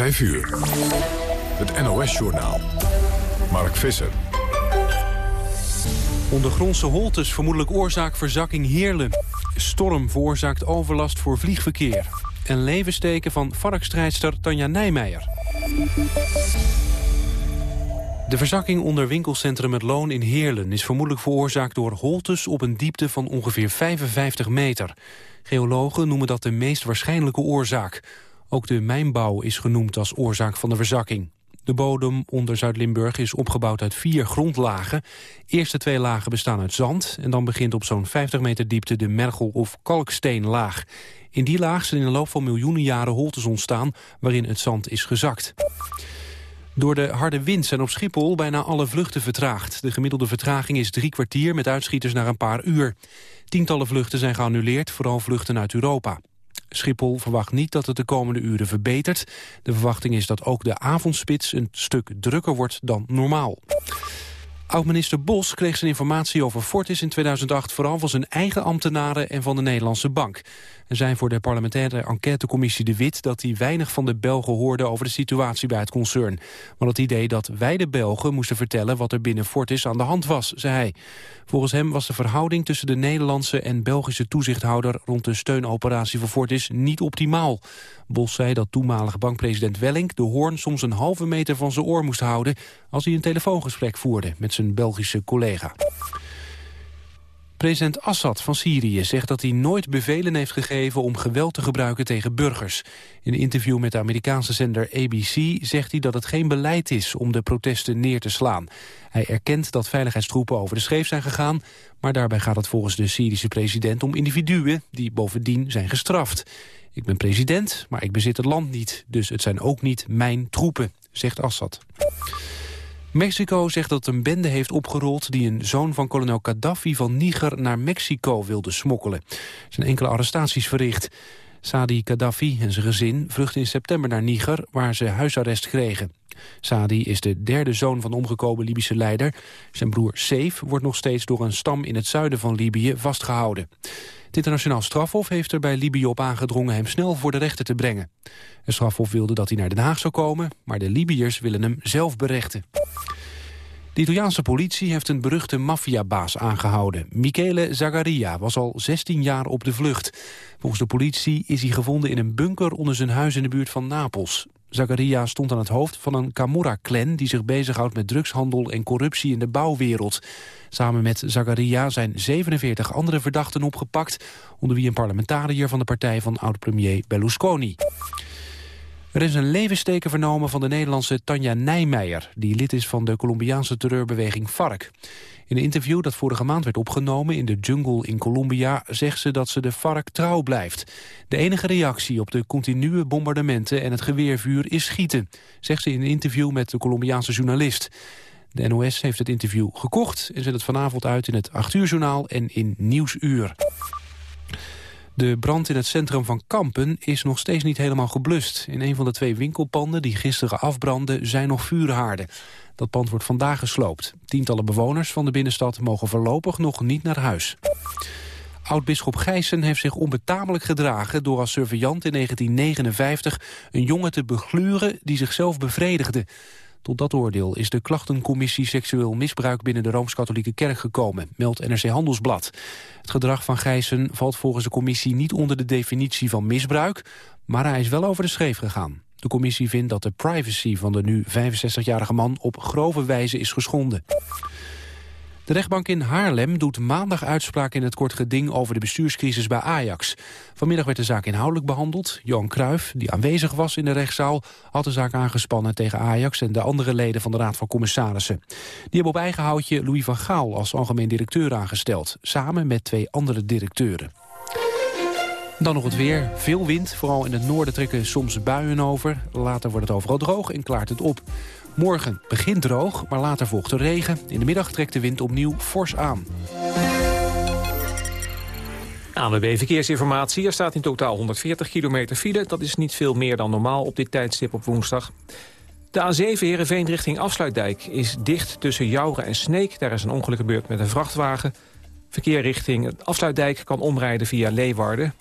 5 uur. Het NOS-journaal. Mark Visser. Ondergrondse holtes vermoedelijk oorzaak verzakking Heerlen. Storm veroorzaakt overlast voor vliegverkeer. En levensteken van varkstrijdster Tanja Nijmeijer. De verzakking onder winkelcentrum Het Loon in Heerlen... is vermoedelijk veroorzaakt door holtes op een diepte van ongeveer 55 meter. Geologen noemen dat de meest waarschijnlijke oorzaak. Ook de mijnbouw is genoemd als oorzaak van de verzakking. De bodem onder Zuid-Limburg is opgebouwd uit vier grondlagen. Eerste twee lagen bestaan uit zand... en dan begint op zo'n 50 meter diepte de mergel- of kalksteenlaag. In die laag zijn in de loop van miljoenen jaren holtes ontstaan... waarin het zand is gezakt. Door de harde wind zijn op Schiphol bijna alle vluchten vertraagd. De gemiddelde vertraging is drie kwartier met uitschieters naar een paar uur. Tientallen vluchten zijn geannuleerd, vooral vluchten uit Europa. Schiphol verwacht niet dat het de komende uren verbetert. De verwachting is dat ook de avondspits een stuk drukker wordt dan normaal. Oud-minister Bos kreeg zijn informatie over Fortis in 2008... vooral van zijn eigen ambtenaren en van de Nederlandse Bank. En zei voor de parlementaire enquêtecommissie De Wit... dat hij weinig van de Belgen hoorde over de situatie bij het concern. Maar het idee dat wij de Belgen moesten vertellen... wat er binnen Fortis aan de hand was, zei hij. Volgens hem was de verhouding tussen de Nederlandse en Belgische toezichthouder... rond de steunoperatie voor Fortis niet optimaal. Bos zei dat toenmalige bankpresident Wellink de hoorn soms een halve meter van zijn oor moest houden... als hij een telefoongesprek voerde met zijn Belgische collega. President Assad van Syrië zegt dat hij nooit bevelen heeft gegeven om geweld te gebruiken tegen burgers. In een interview met de Amerikaanse zender ABC zegt hij dat het geen beleid is om de protesten neer te slaan. Hij erkent dat veiligheidstroepen over de scheef zijn gegaan, maar daarbij gaat het volgens de Syrische president om individuen die bovendien zijn gestraft. Ik ben president, maar ik bezit het land niet, dus het zijn ook niet mijn troepen, zegt Assad. Mexico zegt dat een bende heeft opgerold... die een zoon van kolonel Gaddafi van Niger naar Mexico wilde smokkelen. Er zijn enkele arrestaties verricht. Sadi Gaddafi en zijn gezin vluchtten in september naar Niger... waar ze huisarrest kregen. Sadi is de derde zoon van de omgekomen Libische leider. Zijn broer Seif wordt nog steeds door een stam in het zuiden van Libië vastgehouden. Het internationaal strafhof heeft er bij Libië op aangedrongen hem snel voor de rechter te brengen. Het strafhof wilde dat hij naar Den Haag zou komen, maar de Libiërs willen hem zelf berechten. De Italiaanse politie heeft een beruchte maffiabaas aangehouden. Michele Zagaria was al 16 jaar op de vlucht. Volgens de politie is hij gevonden in een bunker onder zijn huis in de buurt van Napels. Zagaria stond aan het hoofd van een Camorra-clan... die zich bezighoudt met drugshandel en corruptie in de bouwwereld. Samen met Zagaria zijn 47 andere verdachten opgepakt... onder wie een parlementariër van de partij van oud-premier Berlusconi. Er is een levensteken vernomen van de Nederlandse Tanja Nijmeijer... die lid is van de Colombiaanse terreurbeweging FARC. In een interview dat vorige maand werd opgenomen in de jungle in Colombia... zegt ze dat ze de FARC trouw blijft. De enige reactie op de continue bombardementen en het geweervuur is schieten... zegt ze in een interview met de Colombiaanse journalist. De NOS heeft het interview gekocht en zet het vanavond uit in het 8 uur journaal en in Nieuwsuur. De brand in het centrum van Kampen is nog steeds niet helemaal geblust. In een van de twee winkelpanden die gisteren afbrandden zijn nog vuurhaarden. Dat pand wordt vandaag gesloopt. Tientallen bewoners van de binnenstad mogen voorlopig nog niet naar huis. Oud-bisschop Gijssen heeft zich onbetamelijk gedragen... door als surveillant in 1959 een jongen te begluren die zichzelf bevredigde. Tot dat oordeel is de klachtencommissie seksueel misbruik binnen de Rooms-Katholieke Kerk gekomen, meldt NRC Handelsblad. Het gedrag van Gijssen valt volgens de commissie niet onder de definitie van misbruik, maar hij is wel over de schreef gegaan. De commissie vindt dat de privacy van de nu 65-jarige man op grove wijze is geschonden. De rechtbank in Haarlem doet maandag uitspraak in het kort geding over de bestuurscrisis bij Ajax. Vanmiddag werd de zaak inhoudelijk behandeld. Johan Cruijff, die aanwezig was in de rechtszaal, had de zaak aangespannen tegen Ajax en de andere leden van de Raad van Commissarissen. Die hebben op eigen houtje Louis van Gaal als algemeen directeur aangesteld, samen met twee andere directeuren. Dan nog het weer. Veel wind, vooral in het noorden trekken soms buien over. Later wordt het overal droog en klaart het op. Morgen begint droog, maar later volgt de regen. In de middag trekt de wind opnieuw fors aan. ANWB Verkeersinformatie. Er staat in totaal 140 kilometer file. Dat is niet veel meer dan normaal op dit tijdstip op woensdag. De A7 Heerenveen richting Afsluitdijk is dicht tussen Jouren en Sneek. Daar is een ongeluk gebeurd met een vrachtwagen. Verkeer richting Afsluitdijk kan omrijden via Leeuwarden.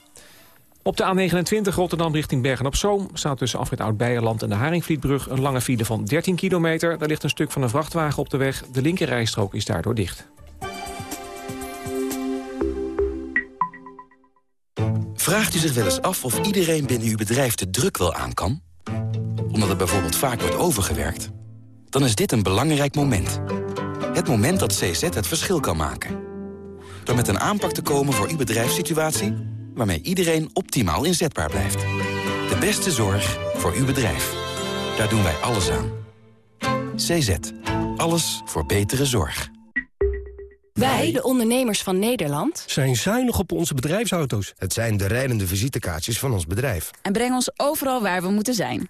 Op de A29 Rotterdam richting Bergen-op-Zoom... staat tussen afrit Oud-Beijerland en de Haringvlietbrug... een lange file van 13 kilometer. Daar ligt een stuk van een vrachtwagen op de weg. De linkerrijstrook is daardoor dicht. Vraagt u zich wel eens af of iedereen binnen uw bedrijf de druk wel aan kan? Omdat het bijvoorbeeld vaak wordt overgewerkt? Dan is dit een belangrijk moment. Het moment dat CZ het verschil kan maken. Door met een aanpak te komen voor uw bedrijfssituatie... waarmee iedereen optimaal inzetbaar blijft. De beste zorg voor uw bedrijf. Daar doen wij alles aan. CZ. Alles voor betere zorg. Wij, de ondernemers van Nederland, zijn zuinig op onze bedrijfsauto's. Het zijn de rijdende visitekaartjes van ons bedrijf. En brengen ons overal waar we moeten zijn.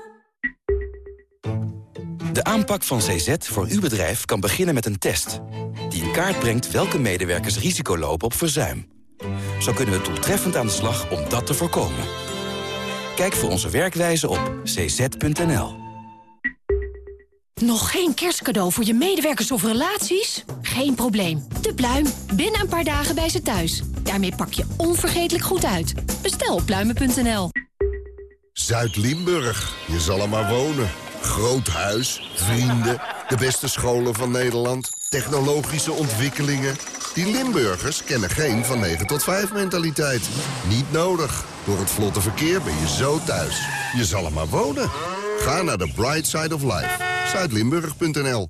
De aanpak van CZ voor uw bedrijf kan beginnen met een test... die in kaart brengt welke medewerkers risico lopen op verzuim. Zo kunnen we doeltreffend aan de slag om dat te voorkomen. Kijk voor onze werkwijze op cz.nl. Nog geen kerstcadeau voor je medewerkers of relaties? Geen probleem. De Pluim. Binnen een paar dagen bij ze thuis. Daarmee pak je onvergetelijk goed uit. Bestel op pluimen.nl. Zuid-Limburg. Je zal er maar wonen. Groot huis, vrienden, de beste scholen van Nederland, technologische ontwikkelingen. Die Limburgers kennen geen van 9 tot 5 mentaliteit. Niet nodig. Door het vlotte verkeer ben je zo thuis. Je zal er maar wonen. Ga naar de Bright Side of Life. Zuidlimburg.nl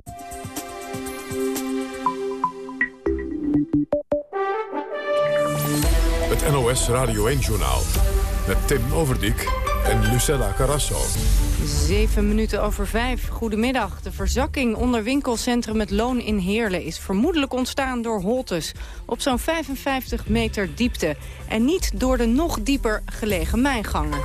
NOS Radio 1-journaal. Met Tim Overdijk en Lucella Carrasso. Zeven minuten over vijf. Goedemiddag. De verzakking onder winkelcentrum Het Loon in Heerlen... is vermoedelijk ontstaan door holtes op zo'n 55 meter diepte. En niet door de nog dieper gelegen mijngangen.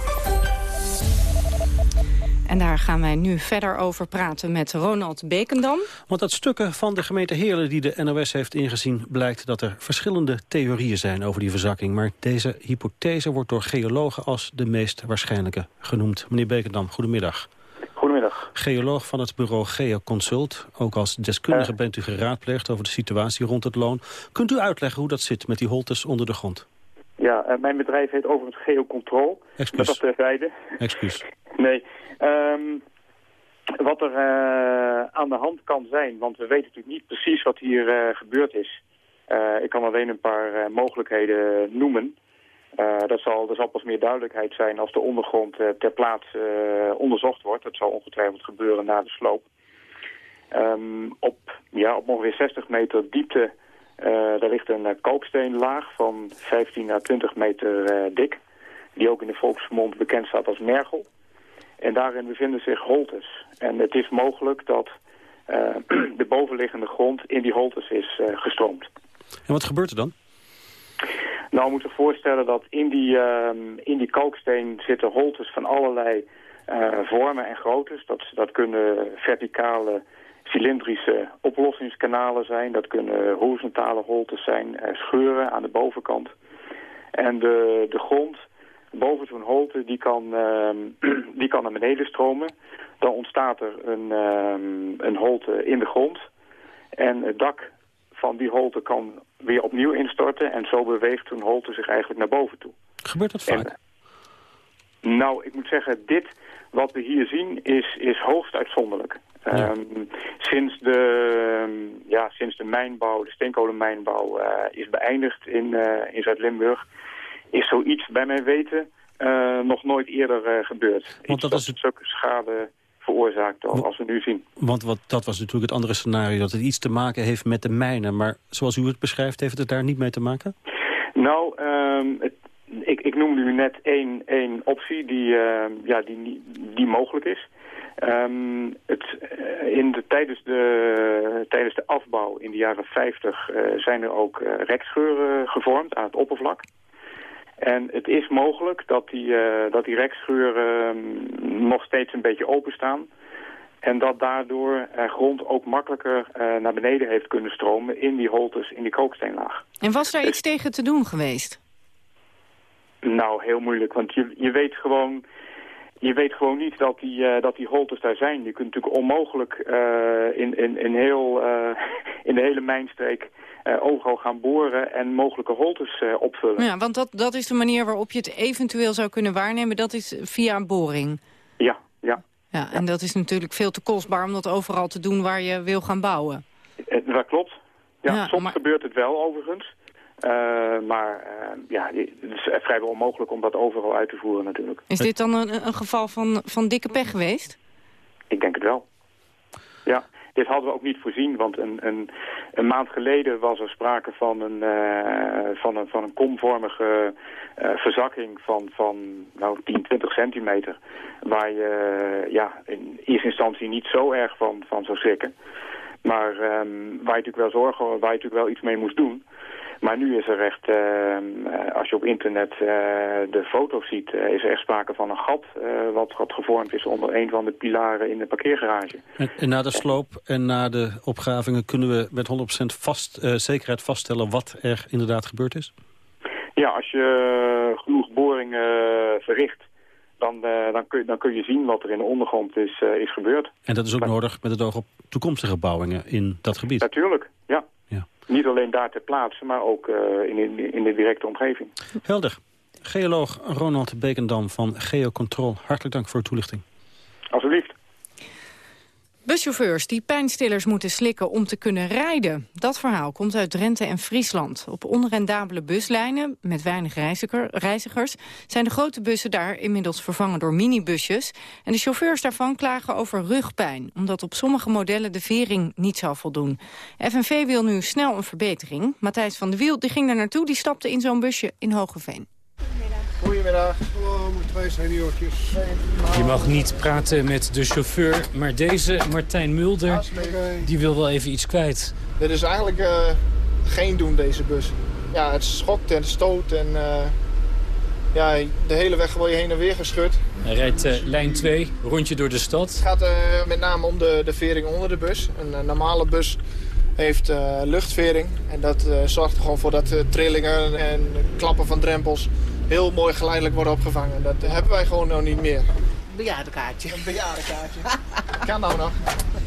En daar gaan wij nu verder over praten met Ronald Bekendam. Want uit stukken van de gemeente Heerlen die de NOS heeft ingezien... blijkt dat er verschillende theorieën zijn over die verzakking. Maar deze hypothese wordt door geologen als de meest waarschijnlijke genoemd. Meneer Bekendam, goedemiddag. Goedemiddag. Geoloog van het bureau Geoconsult. Ook als deskundige Uh. bent u geraadpleegd over de situatie rond het loon. Kunt u uitleggen hoe dat zit met die holtes onder de grond? Ja, eh, mijn bedrijf heet overigens Geocontrol. Excuus. Dat terzijde. Excuus. Nee. ehm, wat er eh, aan de hand kan zijn, want we weten natuurlijk niet precies wat hier eh, gebeurd is. Ik kan alleen een paar mogelijkheden noemen. Dat, zal, er zal pas meer duidelijkheid zijn als de ondergrond ter plaatse onderzocht wordt. Dat zal ongetwijfeld gebeuren na de sloop. Ehm, op, ja, op ongeveer 60 meter diepte daar ligt een uh, kalksteenlaag van 15 à 20 meter eh, dik. Die ook in de volksmond bekend staat als mergel. En daarin bevinden zich holtes. En het is mogelijk dat eh, de bovenliggende grond in die holtes is eh, gestroomd. En wat gebeurt er dan? Nou, moet je voorstellen dat in die, ehm, in die kalksteen zitten holtes van allerlei eh, vormen en groottes. Dat, dat kunnen verticale cilindrische oplossingskanalen zijn. Dat kunnen horizontale holtes zijn, eh, scheuren aan de bovenkant. En de, de grond boven zo'n holte die kan, ehm, die kan naar beneden stromen. Dan ontstaat er een, ehm, een holte in de grond. En het dak van die holte kan weer opnieuw instorten. En zo beweegt zo'n holte zich eigenlijk naar boven toe. Gebeurt dat vaak? En, nou, ik moet zeggen, dit wat we hier zien is, is hoogst uitzonderlijk. Ehm, sinds, de, ehm, ja, sinds de mijnbouw, de steenkolenmijnbouw eh, is beëindigd in, eh, in Zuid-Limburg... is zoiets bij mijn weten eh, nog nooit eerder gebeurd. Want dat is het... zulke schade veroorzaakt al, als we nu zien. Want wat, dat was natuurlijk het andere scenario, dat het iets te maken heeft met de mijnen. Maar zoals u het beschrijft, heeft het daar niet mee te maken? Nou, ehm, het, ik, ik noemde u net één, één optie die, ehm, ja, die, die mogelijk is. Ehm, het, eh, in de, tijdens, de, tijdens de afbouw in de jaren 50 eh, zijn er ook uh, rekscheuren gevormd aan het oppervlak. En het is mogelijk dat die, dat die rekscheuren ehm, nog steeds een beetje openstaan. En dat daardoor grond ook makkelijker naar beneden heeft kunnen stromen in die holtes, in die kooksteenlaag. En was daar iets tegen te doen geweest? Nou, heel moeilijk, want je, je weet gewoon je weet gewoon niet dat die, uh, dat die holtes daar zijn. Je kunt natuurlijk onmogelijk uh, in, in, in, heel, uh, in de hele mijnstreek overal gaan boren en mogelijke holtes opvullen. Ja, want dat, dat is de manier waarop je het eventueel zou kunnen waarnemen. Dat is via een boring. Ja, ja. Ja, en dat is natuurlijk veel te kostbaar om dat overal te doen waar je wil gaan bouwen. Dat klopt. Ja, ja soms gebeurt het wel overigens. Uh, maar uh, ja, het is vrijwel onmogelijk om dat overal uit te voeren natuurlijk. Is dit dan een, een geval van, van dikke pech geweest? Ik denk het wel. Ja, dit hadden we ook niet voorzien, want een, een, een maand geleden was er sprake van een, uh, van een, van een komvormige verzakking van, van nou, 10, 20 centimeter. Waar je ja, in eerste instantie niet zo erg van, van zou schrikken. Maar um, waar je natuurlijk wel zorgen, waar je natuurlijk wel iets mee moest doen. Maar nu is er echt, uh, als je op internet uh, de foto's ziet, uh, is er echt sprake van een gat wat, wat gevormd is onder een van de pilaren in de parkeergarage. En, en na de sloop en na de opgravingen kunnen we met 100% vast, zekerheid vaststellen wat er inderdaad gebeurd is? Ja, als je genoeg boringen verricht, dan, dan, kun, dan kun je zien wat er in de ondergrond is, is gebeurd. En dat is ook nodig met het oog op toekomstige bouwingen in dat gebied? Natuurlijk, ja. Niet alleen daar ter plaatse, maar ook uh, in, in, in, de directe omgeving. Helder. Geoloog Ronald Bekendam van Geocontrol. Hartelijk dank voor de toelichting. Alsjeblieft. Buschauffeurs die pijnstillers moeten slikken om te kunnen rijden. Dat verhaal komt uit Drenthe en Friesland. Op onrendabele buslijnen met weinig reiziger, reizigers... zijn de grote bussen daar inmiddels vervangen door minibusjes. En de chauffeurs daarvan klagen over rugpijn... omdat op sommige modellen de vering niet zal voldoen. FNV wil nu snel een verbetering. Matthijs van de Wiel die ging daar naartoe, die stapte in zo'n busje in Hogeveen. Goedemiddag. Hallo, twee seniortjes. Je mag niet praten met de chauffeur, maar deze, Martijn Mulder, die wil wel even iets kwijt. Dit is eigenlijk uh, geen doen, deze bus. Ja, het schokt en stoot en uh, ja, de hele weg word je heen en weer geschud. Hij rijdt uh, lijn 2, rondje door de stad. Het gaat met name om de, de vering onder de bus. Een normale bus heeft luchtvering en dat zorgt er gewoon voor dat trillingen en klappen van drempels heel mooi geleidelijk worden opgevangen. Dat hebben wij gewoon nog niet meer. Bejaardenkaartje. Een bejaardenkaartje. kan nou nog.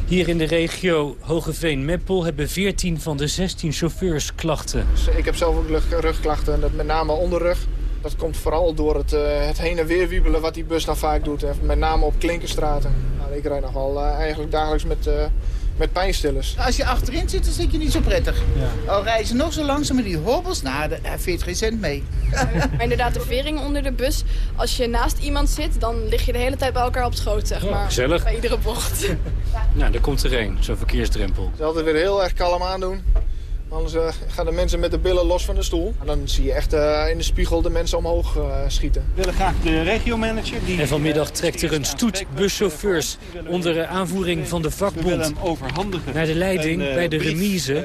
Hier in de regio Hogeveen-Meppel hebben 14 van de 16 chauffeurs klachten. Dus ik heb zelf ook rugklachten, en dat met name onderrug. Dat komt vooral door het, uh, het heen en weer wiebelen wat die bus dan vaak doet. Hè. Met name op klinkerstraten. Nou, ik rijd nog wel uh, eigenlijk dagelijks met, uh, met pijnstillers. Als je achterin zit, dan zit je niet zo prettig. Ja. Al reizen nog zo langzaam met die hobbels, nou, daar veert geen cent mee. maar inderdaad, de vering onder de bus. Als je naast iemand zit, dan lig je de hele tijd bij elkaar op schoot, zeg maar. gezellig. Bij iedere bocht. nou, daar komt er een, zo'n verkeersdrempel. Het is altijd weer heel erg kalm aandoen. Anders uh, gaan de mensen met de billen los van de stoel. En dan zie je echt uh, in de spiegel de mensen omhoog uh, schieten. We willen graag de regiomanager. Die, en vanmiddag trekt er een stoet buschauffeurs onder aanvoering van de vakbond overhandigen naar de leiding een, bij de remise.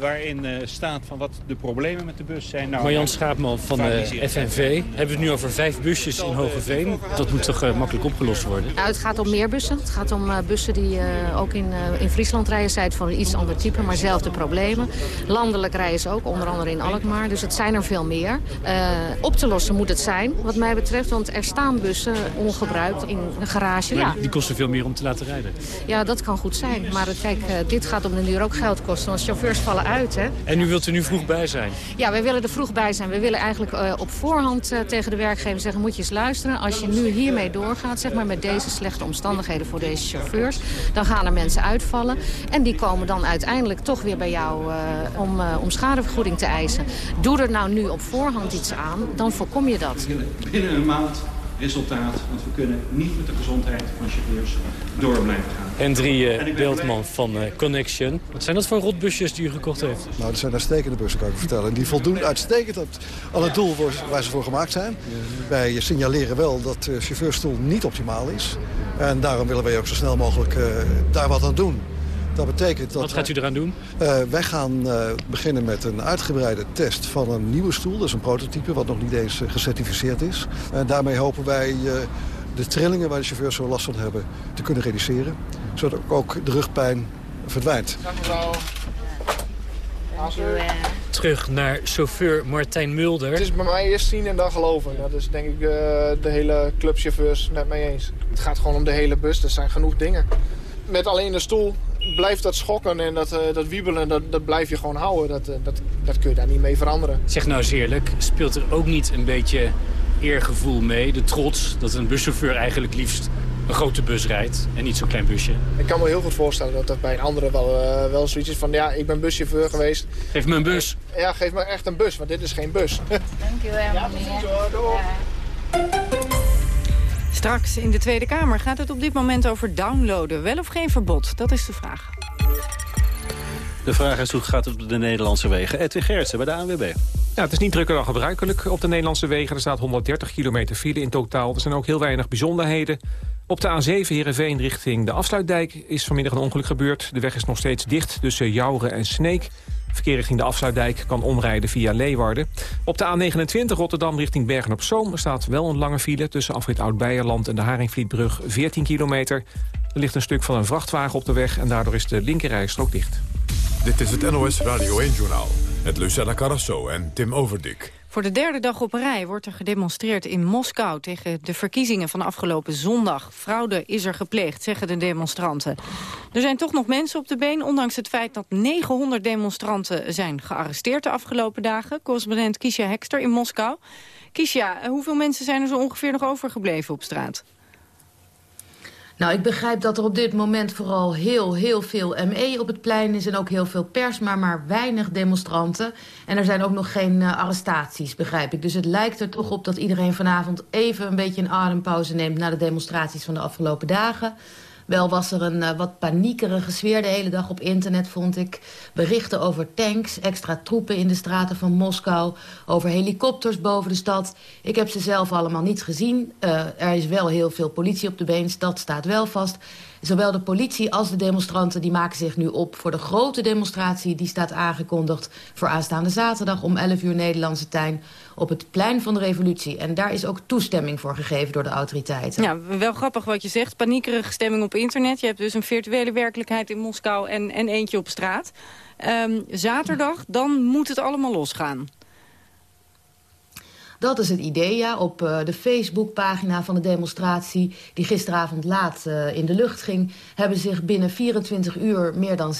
waarin staat van wat de problemen met de bus zijn. Nou, Marjan Schaapman van de FNV. Hebben we het nu over vijf busjes in Hogeveen. Dat moet toch makkelijk opgelost worden? Nou, het gaat om meer bussen. Het gaat om bussen die ook in, in Friesland rijden. Zij het van een iets ander type, maar zelfde problemen. Landelijk rijden ze ook, onder andere in Alkmaar. Dus het zijn er veel meer. Uh, op te lossen moet het zijn, wat mij betreft. Want er staan bussen ongebruikt in een garage. Maar ja. die kosten veel meer om te laten rijden. Ja, dat kan goed zijn. Maar kijk, uh, dit gaat op de duur ook geld kosten. Want chauffeurs vallen uit, hè. En u wilt er nu vroeg bij zijn? Ja, wij willen er vroeg bij zijn. We willen eigenlijk uh, op voorhand tegen de werkgever zeggen... moet je eens luisteren, als je nu hiermee doorgaat... zeg maar met deze slechte omstandigheden voor deze chauffeurs... dan gaan er mensen uitvallen. En die komen dan uiteindelijk toch weer bij jou om, uh, om schadevergoeding te eisen. Doe er nou nu op voorhand iets aan, dan voorkom je dat. Binnen een maand resultaat. Want we kunnen niet met de gezondheid van chauffeurs door blijven gaan. Hendrie uh, Beeldman van uh, Connection. Wat zijn dat voor rotbusjes die u gekocht heeft? Nou, dat zijn uitstekende bussen, kan ik u vertellen. En die voldoen uitstekend aan het doel waar ze voor gemaakt zijn. Wij signaleren wel dat de chauffeurstoel niet optimaal is. En daarom willen wij ook zo snel mogelijk uh, daar wat aan doen. Dat betekent dat Wat gaat u eraan doen? Uh, wij gaan uh, beginnen met een uitgebreide test van een nieuwe stoel. Dat is een prototype wat nog niet eens uh, gecertificeerd is. En daarmee hopen wij de trillingen waar de chauffeurs zo last van hebben te kunnen reduceren. Zodat ook de rugpijn verdwijnt. Dank mevrouw. Terug naar chauffeur Martijn Mulder. Het is bij mij eerst zien en dan geloven. Dat is denk ik de hele clubchauffeurs net mee eens. Het gaat gewoon om de hele bus. Er zijn genoeg dingen. Met alleen de stoel blijft dat schokken en dat, uh, dat wiebelen, dat, dat blijf je gewoon houden. Dat, uh, dat, dat kun je daar niet mee veranderen. Zeg nou eens eerlijk, speelt er ook niet een beetje eergevoel mee? De trots dat een buschauffeur eigenlijk liefst een grote bus rijdt en niet zo'n klein busje? Ik kan me heel goed voorstellen dat dat bij een andere wel, uh, wel zoiets is van... ja, ik ben buschauffeur geweest. Geef me een bus. Ja, geef me echt een bus, want dit is geen bus. Dank u wel, Ja, precies hoor. Doei. Straks in de Tweede Kamer gaat het op dit moment over downloaden. Wel of geen verbod? Dat is de vraag. De vraag is hoe gaat het op de Nederlandse wegen? Edwin Gerritsen bij de ANWB. Ja, het is niet drukker dan gebruikelijk op de Nederlandse wegen. Er staat 130 kilometer file in totaal. Er zijn ook heel weinig bijzonderheden. Op de A7 Heerenveen richting de Afsluitdijk is vanmiddag een ongeluk gebeurd. De weg is nog steeds dicht tussen Jouren en Sneek. Verkeer richting de Afsluitdijk kan omrijden via Leeuwarden. Op de A29 Rotterdam richting Bergen-op-Zoom... staat wel een lange file tussen afrit Oud-Beijerland en de Haringvlietbrug 14 kilometer. Er ligt een stuk van een vrachtwagen op de weg... en daardoor is de linkerrijstrook dicht. Dit is het NOS Radio 1-journaal met Lucella Carrasso en Tim Overdik. Voor de derde dag op rij wordt er gedemonstreerd in Moskou... tegen de verkiezingen van afgelopen zondag. Fraude is er gepleegd, zeggen de demonstranten. Er zijn toch nog mensen op de been, ondanks het feit dat 900 demonstranten zijn gearresteerd de afgelopen dagen. Correspondent Kisha Hekster in Moskou. Kisha, hoeveel mensen zijn er zo ongeveer nog overgebleven op straat? Nou, ik begrijp dat er op dit moment vooral heel, heel veel ME op het plein is... en ook heel veel pers, maar maar weinig demonstranten. En er zijn ook nog geen uh, arrestaties, begrijp ik. Dus het lijkt er toch op dat iedereen vanavond even een beetje een adempauze neemt... na de demonstraties van de afgelopen dagen... Wel was er een uh, wat paniekerige sfeer de hele dag op internet, vond ik. Berichten over tanks, extra troepen in de straten van Moskou... over helikopters boven de stad. Ik heb ze zelf allemaal niet gezien. Uh, er is wel heel veel politie op de been, dat staat wel vast. Zowel de politie als de demonstranten die maken zich nu op voor de grote demonstratie... die staat aangekondigd voor aanstaande zaterdag om 11 uur Nederlandse tijd op het plein van de revolutie. En daar is ook toestemming voor gegeven door de autoriteiten. Ja, wel grappig wat je zegt. Paniekerige stemming op internet. Je hebt dus een virtuele werkelijkheid in Moskou en, en eentje op straat. Um, zaterdag, dan moet het allemaal losgaan. Dat is het idee, ja. Op uh, de Facebookpagina van de demonstratie... die gisteravond laat uh, in de lucht ging... hebben zich binnen 24 uur meer dan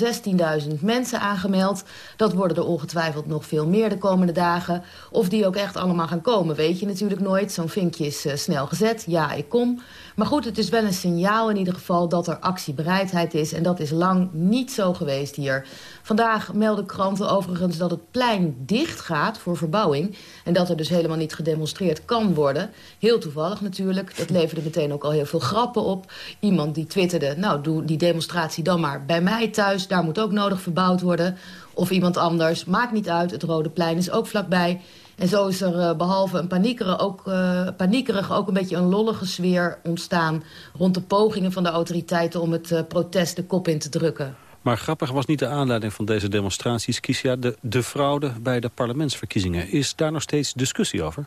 16.000 mensen aangemeld. Dat worden er ongetwijfeld nog veel meer de komende dagen. Of die ook echt allemaal gaan komen, weet je natuurlijk nooit. Zo'n vinkje is uh, snel gezet. Ja, ik kom. Maar goed, het is wel een signaal in ieder geval dat er actiebereidheid is. En dat is lang niet zo geweest hier. Vandaag melden kranten overigens dat het plein dicht gaat voor verbouwing. En dat er dus helemaal niet gedemonstreerd kan worden. Heel toevallig natuurlijk. Dat leverde meteen ook al heel veel grappen op. Iemand die twitterde, nou doe die demonstratie dan maar bij mij thuis. Daar moet ook nodig verbouwd worden. Of iemand anders, maakt niet uit. Het Rode Plein is ook vlakbij. En zo is er uh, behalve een paniekerig ook, uh, paniekerig ook een beetje een lollige sfeer ontstaan... rond de pogingen van de autoriteiten om het uh, protest de kop in te drukken. Maar grappig was niet de aanleiding van deze demonstraties, Kisia, de, de fraude bij de parlementsverkiezingen. Is daar nog steeds discussie over?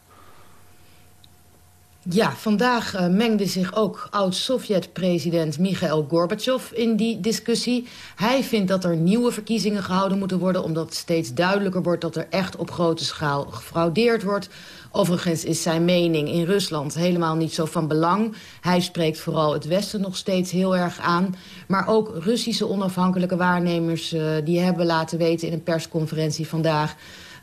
Ja, vandaag uh, mengde zich ook oud-Sovjet-president Mikhail Gorbachev in die discussie. Hij vindt dat er nieuwe verkiezingen gehouden moeten worden... omdat steeds duidelijker wordt dat er echt op grote schaal gefraudeerd wordt. Overigens is zijn mening in Rusland helemaal niet zo van belang. Hij spreekt vooral het Westen nog steeds heel erg aan. Maar ook Russische onafhankelijke waarnemers... Uh, die hebben laten weten in een persconferentie vandaag...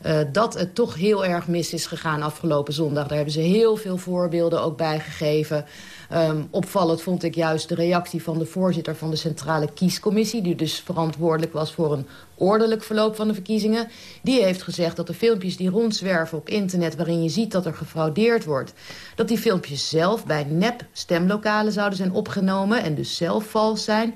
uh, dat het toch heel erg mis is gegaan afgelopen zondag. Daar hebben ze heel veel voorbeelden ook bij gegeven. Um, opvallend vond ik juist de reactie van de voorzitter van de Centrale Kiescommissie... die dus verantwoordelijk was voor een ordelijk verloop van de verkiezingen. Die heeft gezegd dat de filmpjes die rondzwerven op internet... waarin je ziet dat er gefraudeerd wordt... dat die filmpjes zelf bij nep stemlokalen zouden zijn opgenomen... en dus zelf vals zijn...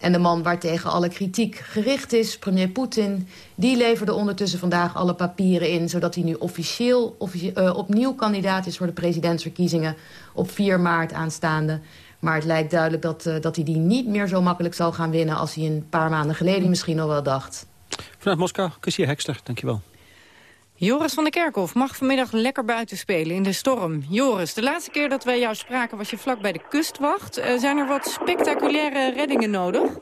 En de man waartegen alle kritiek gericht is, premier Poetin... die leverde ondertussen vandaag alle papieren in... zodat hij nu officieel officie uh, opnieuw kandidaat is voor de presidentsverkiezingen... op 4 maart aanstaande. Maar het lijkt duidelijk dat, uh, dat hij die niet meer zo makkelijk zal gaan winnen... als hij een paar maanden geleden misschien al wel dacht. Vanuit Moskou, Kusje Hekster, dankjewel. Joris van der Kerkhof mag vanmiddag lekker buiten spelen in de storm. Joris, de laatste keer dat wij jou spraken was je vlak bij de kustwacht. Uh, zijn er wat spectaculaire reddingen nodig?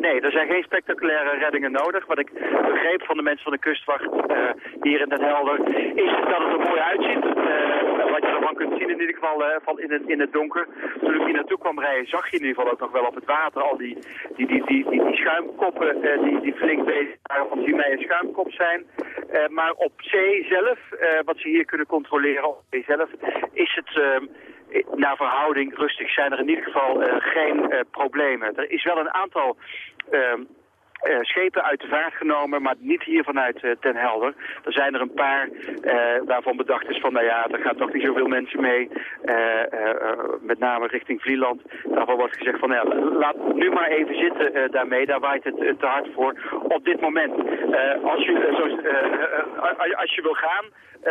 Nee, er zijn geen spectaculaire reddingen nodig. Wat ik begreep van de mensen van de kustwacht uh, hier in Den Helder... is dat het er mooi uitziet. Uh, wat je ervan kunt zien in ieder geval van in, het, in het donker. Toen ik hier naartoe kwam rijden zag je in ieder geval ook nog wel op het water... al die, die, die, die, die, die schuimkoppen die, die flink bezig waren van die mij een schuimkop zijn. Maar op zee zelf, wat ze hier kunnen controleren op zee zelf... is het naar verhouding rustig zijn er in ieder geval geen problemen. Er is wel een aantal uh, schepen uit de vaart genomen, maar niet hier vanuit uh, Ten Helder. Er zijn er een paar uh, waarvan bedacht is van, nou ja, er gaan toch niet zoveel mensen mee, met name richting Vlieland. Daarvan wordt gezegd van, nou ja, laat nu maar even zitten daarmee, daar waait het te hard voor op dit moment. als, je, zo, als je wil gaan,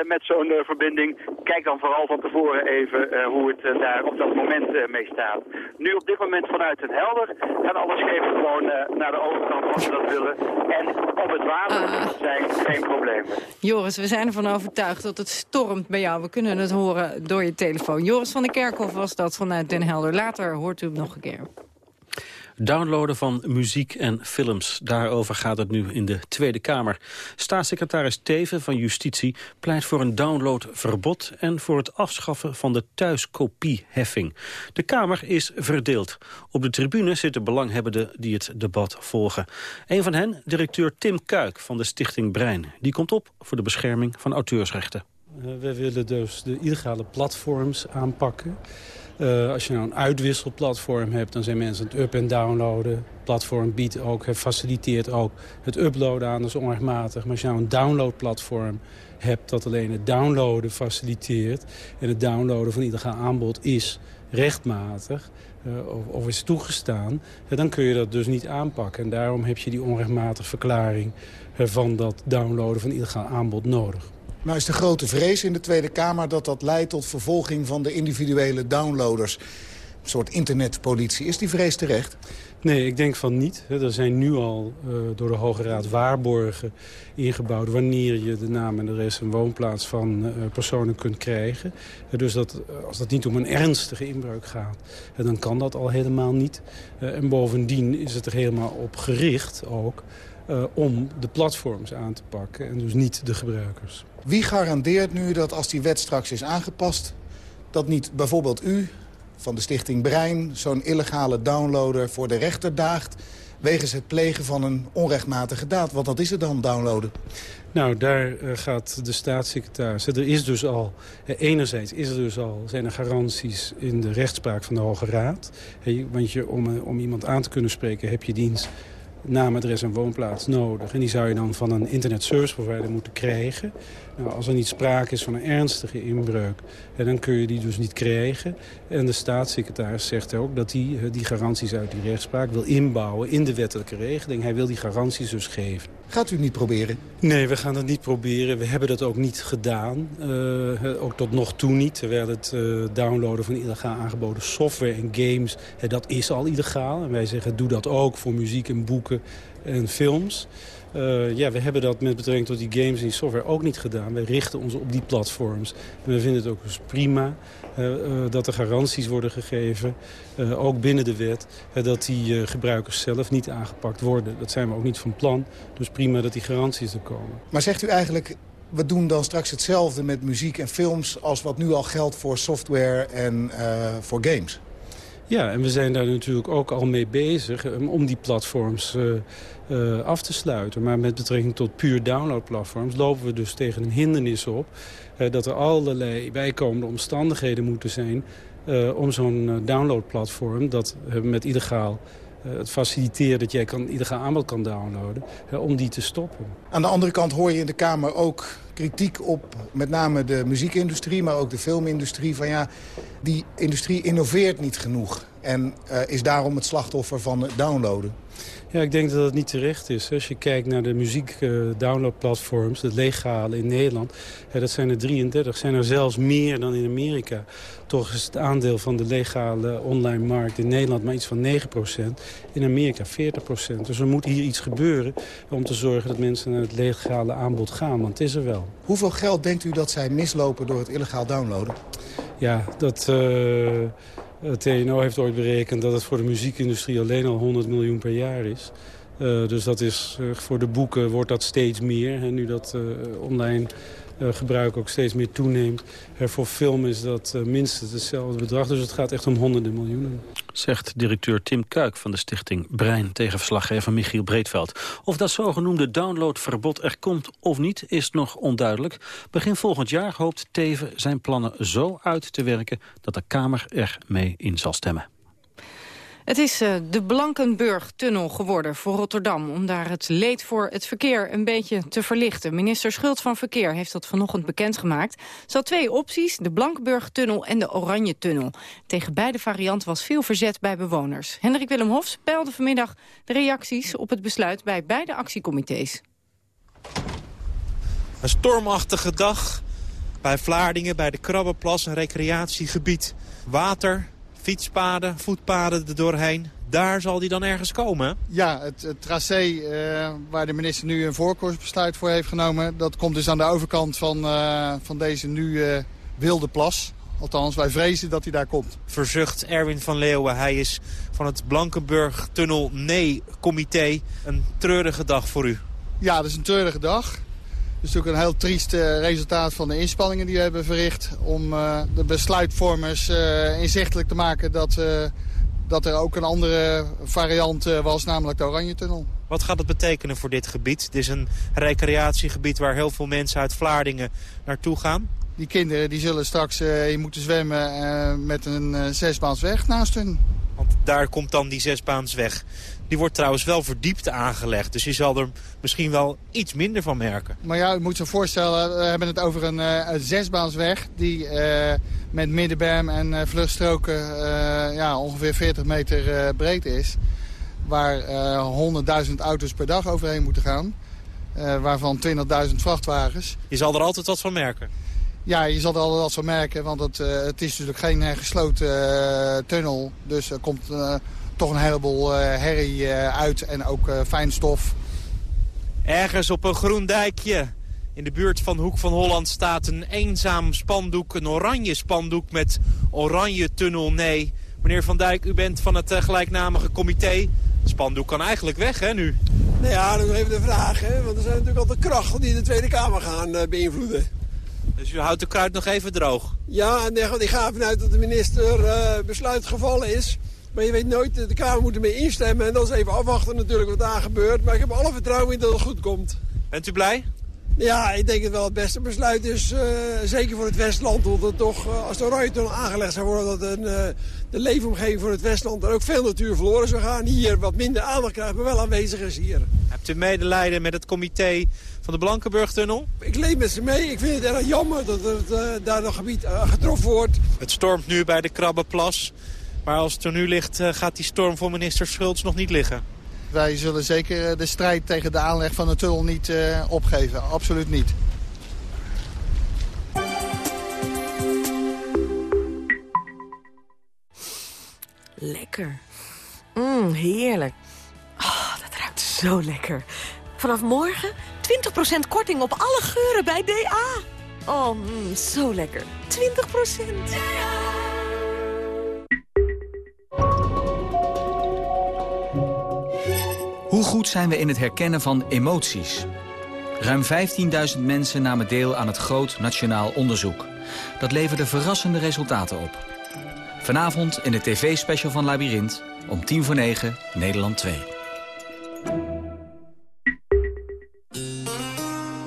met zo'n uh, verbinding. Kijk dan vooral van tevoren even uh, hoe het daar op dat moment mee staat. Nu op dit moment vanuit het helder gaan alle schepen gewoon naar de overkant als ze dat willen. En op het water zijn geen problemen. Joris, we zijn ervan overtuigd dat het stormt bij jou. We kunnen het horen door je telefoon. Joris van der Kerkhof was dat vanuit Den Helder. Later hoort u hem nog een keer. Downloaden van muziek en films. Daarover gaat het nu in de Tweede Kamer. Staatssecretaris Teven van Justitie pleit voor een downloadverbod... en voor het afschaffen van de thuiskopieheffing. De Kamer is verdeeld. Op de tribune zitten belanghebbenden die het debat volgen. Een van hen, directeur Tim Kuik van de Stichting Brein. Die komt op voor de bescherming van auteursrechten. Uh, we willen dus de illegale platforms aanpakken... Uh, als je nou een uitwisselplatform hebt, dan zijn mensen het up- en downloaden. Platform biedt ook, faciliteert ook het uploaden aan, dat is onrechtmatig. Maar als je nou een downloadplatform hebt dat alleen het downloaden faciliteert... en het downloaden van illegaal aanbod is rechtmatig uh, of, is toegestaan... Dan kun je dat dus niet aanpakken. En daarom heb je die onrechtmatige verklaring uh, van dat downloaden van illegaal aanbod nodig. Nou is de grote vrees in de Tweede Kamer dat dat leidt tot vervolging van de individuele downloaders. Een soort internetpolitie. Is die vrees terecht? Nee, ik denk van niet. Er zijn nu al uh, door de Hoge Raad waarborgen ingebouwd... wanneer je de naam en de rest en woonplaats van uh, personen kunt krijgen. Dus dat, als dat niet om een ernstige inbreuk gaat, dan kan dat al helemaal niet. en bovendien is het er helemaal op gericht ook... om de platforms aan te pakken en dus niet de gebruikers. Wie garandeert nu dat als die wet straks is aangepast... dat niet bijvoorbeeld u van de stichting Brein... zo'n illegale downloader voor de rechter daagt... wegens het plegen van een onrechtmatige daad? Want wat is er dan, downloaden? Nou, daar uh, gaat de staatssecretaris... Er is dus al, eh, enerzijds is er dus al, zijn er garanties in de rechtspraak van de Hoge Raad. Want je, om, uh, om iemand aan te kunnen spreken heb je dienst naam, adres en woonplaats nodig. En die zou je dan van een internet service provider moeten krijgen. Nou, als er niet sprake is van een ernstige inbreuk, dan kun je die dus niet krijgen. En de staatssecretaris zegt ook dat hij die garanties uit die rechtspraak wil inbouwen in de wettelijke regeling. Hij wil die garanties dus geven. Gaat u niet proberen? Nee, we gaan dat niet proberen. We hebben dat ook niet gedaan. Uh, ook tot nog toe niet. Terwijl het uh, downloaden van illegaal aangeboden software en games... Dat is al illegaal. En wij zeggen, doe dat ook voor muziek en boeken en films. Uh, ja, we hebben dat met betrekking tot die games en die software ook niet gedaan. Wij richten ons op die platforms. En we vinden het ook dus prima uh, uh, dat er garanties worden gegeven, ook binnen de wet, dat die gebruikers zelf niet aangepakt worden. Dat zijn we ook niet van plan. Dus prima dat die garanties er komen. Maar zegt u eigenlijk, we doen dan straks hetzelfde met muziek en films... als wat nu al geldt voor software en voor games? Ja, en we zijn daar natuurlijk ook al mee bezig om die platforms af te sluiten. Maar met betrekking tot puur downloadplatforms lopen we dus tegen een hindernis op... dat er allerlei bijkomende omstandigheden moeten zijn... om zo'n downloadplatform dat met illegaal eh, het faciliteren dat jij kan, ieder aanbod kan downloaden, om die te stoppen. Aan de andere kant hoor je in de Kamer ook kritiek op met name de muziekindustrie, maar ook de filmindustrie. Van ja, die industrie innoveert niet genoeg en uh, is daarom het slachtoffer van het downloaden. Ja, ik denk dat het niet terecht is. Als je kijkt naar de muziek-downloadplatforms, de legale in Nederland... dat zijn er 33, zijn er zelfs meer dan in Amerika. Toch is het aandeel van de legale online markt in Nederland maar iets van 9% In Amerika 40% Dus er moet hier iets gebeuren om te zorgen dat mensen naar het legale aanbod gaan. Want het is er wel. Hoeveel geld denkt u dat zij mislopen door het illegaal downloaden? Ja, dat... Uh, TNO heeft ooit berekend dat het voor de muziekindustrie alleen al 100 miljoen per jaar is. Uh, dus dat is, uh, voor de boeken wordt dat steeds meer. En nu dat online gebruik ook steeds meer toeneemt. voor film is dat minstens hetzelfde bedrag. Dus het gaat echt om honderden miljoenen. Zegt directeur Tim Kuik van de stichting Brein tegen verslaggever Michiel Breedveld. Of dat zogenoemde downloadverbod er komt of niet is nog onduidelijk. Begin volgend jaar hoopt Teven zijn plannen zo uit te werken... dat de Kamer er mee in zal stemmen. Het is uh, de Blankenburg-tunnel geworden voor Rotterdam... om daar het leed voor het verkeer een beetje te verlichten. Minister Schultz van Verkeer heeft dat vanochtend bekendgemaakt. Ze had twee opties, de Blankenburg-tunnel en de Oranje-tunnel. Tegen beide varianten was veel verzet bij bewoners. Hendrik Willem Hofs peilde vanmiddag de reacties op het besluit... bij beide actiecomité's. Een stormachtige dag bij Vlaardingen, bij de Krabbenplas, een recreatiegebied. Water, fietspaden, voetpaden er doorheen. Daar zal die dan ergens komen? Ja, het, het tracé uh, waar de minister nu een voorkeursbesluit voor heeft genomen... dat komt dus aan de overkant van, uh, van deze nu uh, wilde plas. Althans, wij vrezen dat hij daar komt. Verzucht Erwin van Leeuwen. Hij is van het Blankenburg Tunnel Nee-comité. Een treurige dag voor u. Ja, dat is een treurige dag. Het is natuurlijk een heel triest uh, resultaat van de inspanningen die we hebben verricht... om uh, de besluitvormers uh, inzichtelijk te maken dat, dat er ook een andere variant was, namelijk de Oranje-tunnel. Wat gaat het betekenen voor dit gebied? Het is een recreatiegebied waar heel veel mensen uit Vlaardingen naartoe gaan. Die kinderen die zullen straks moeten zwemmen met een zesbaansweg naast hun. Want daar komt dan die zesbaansweg. Die wordt trouwens wel verdiept aangelegd. Dus je zal er misschien wel iets minder van merken. Maar ja, u moet zich voorstellen, we hebben het over een, een zesbaansweg... die uh, met middenberm en uh, vluchtstroken ja, ongeveer 40 meter breed is. Waar 100.000 auto's per dag overheen moeten gaan. waarvan 20.000 vrachtwagens. Je zal er altijd wat van merken. Ja, je zal er altijd wat van merken, want het, het is natuurlijk geen gesloten tunnel. Dus er komt toch een heleboel uh, herrie uh, uit en ook uh, fijnstof. Ergens op een groen dijkje in de buurt van Hoek van Holland staat een eenzaam spandoek. Een oranje spandoek met oranje tunnel nee. Meneer Van Dijk, u bent van het gelijknamige comité. Het spandoek kan eigenlijk weg, hè, nu? Nou ja, nog even de vraag, hè. Want er zijn natuurlijk altijd krachten die de Tweede Kamer gaan beïnvloeden. Dus u houdt de kruid nog even droog? Ja, en ik ga vanuit dat de minister besluit gevallen is. Maar je weet nooit, de Kamer moet ermee instemmen. En dan is even afwachten natuurlijk wat daar gebeurt. Maar ik heb alle vertrouwen in dat het goed komt. Bent u blij? Ja, ik denk dat het wel het beste besluit is. Uh, zeker voor het Westland. Omdat toch, uh, als de Oranje aangelegd zou worden... dat een, uh, de leefomgeving voor het Westland er ook veel natuur verloren zou gaan. Hier wat minder aandacht krijgen, maar wel aanwezig is hier. Hebt u medelijden met het comité van de Blankenburg-tunnel? Ik leef met ze mee. Ik vind het erg jammer dat het daar nog gebied getroffen wordt. Het stormt nu bij de Krabbenplas. Maar als het er nu ligt, eh, gaat die storm voor minister Schultz nog niet liggen. Wij zullen zeker eh, de strijd tegen de aanleg van de tunnel niet uh, opgeven. Absoluut niet. Lekker. Mmm, heerlijk. Oh, dat ruikt zo lekker. Vanaf morgen 20% korting op alle geuren bij DA. Oh, mm, zo lekker. 20%. Hoe goed zijn we in het herkennen van emoties? Ruim 15.000 mensen namen deel aan het groot nationaal onderzoek. Dat leverde verrassende resultaten op. Vanavond in de tv-special van Labyrinth om tien voor negen, Nederland 2.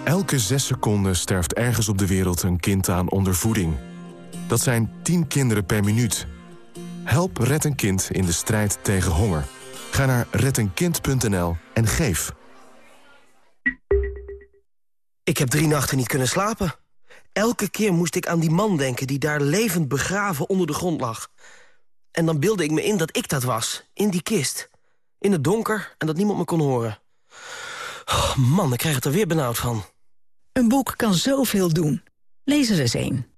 Elke zes seconden sterft ergens op de wereld een kind aan ondervoeding. Dat zijn 10 kinderen per minuut. Help Red een Kind in de strijd tegen honger. Ga naar reddenkind.nl en geef. Ik heb drie nachten niet kunnen slapen. Elke keer moest ik aan die man denken die daar levend begraven onder de grond lag. En dan beelde ik me in dat ik dat was, in die kist. In het donker en dat niemand me kon horen. Oh, man, ik krijg het er weer benauwd van. Een boek kan zoveel doen. Lees er eens een.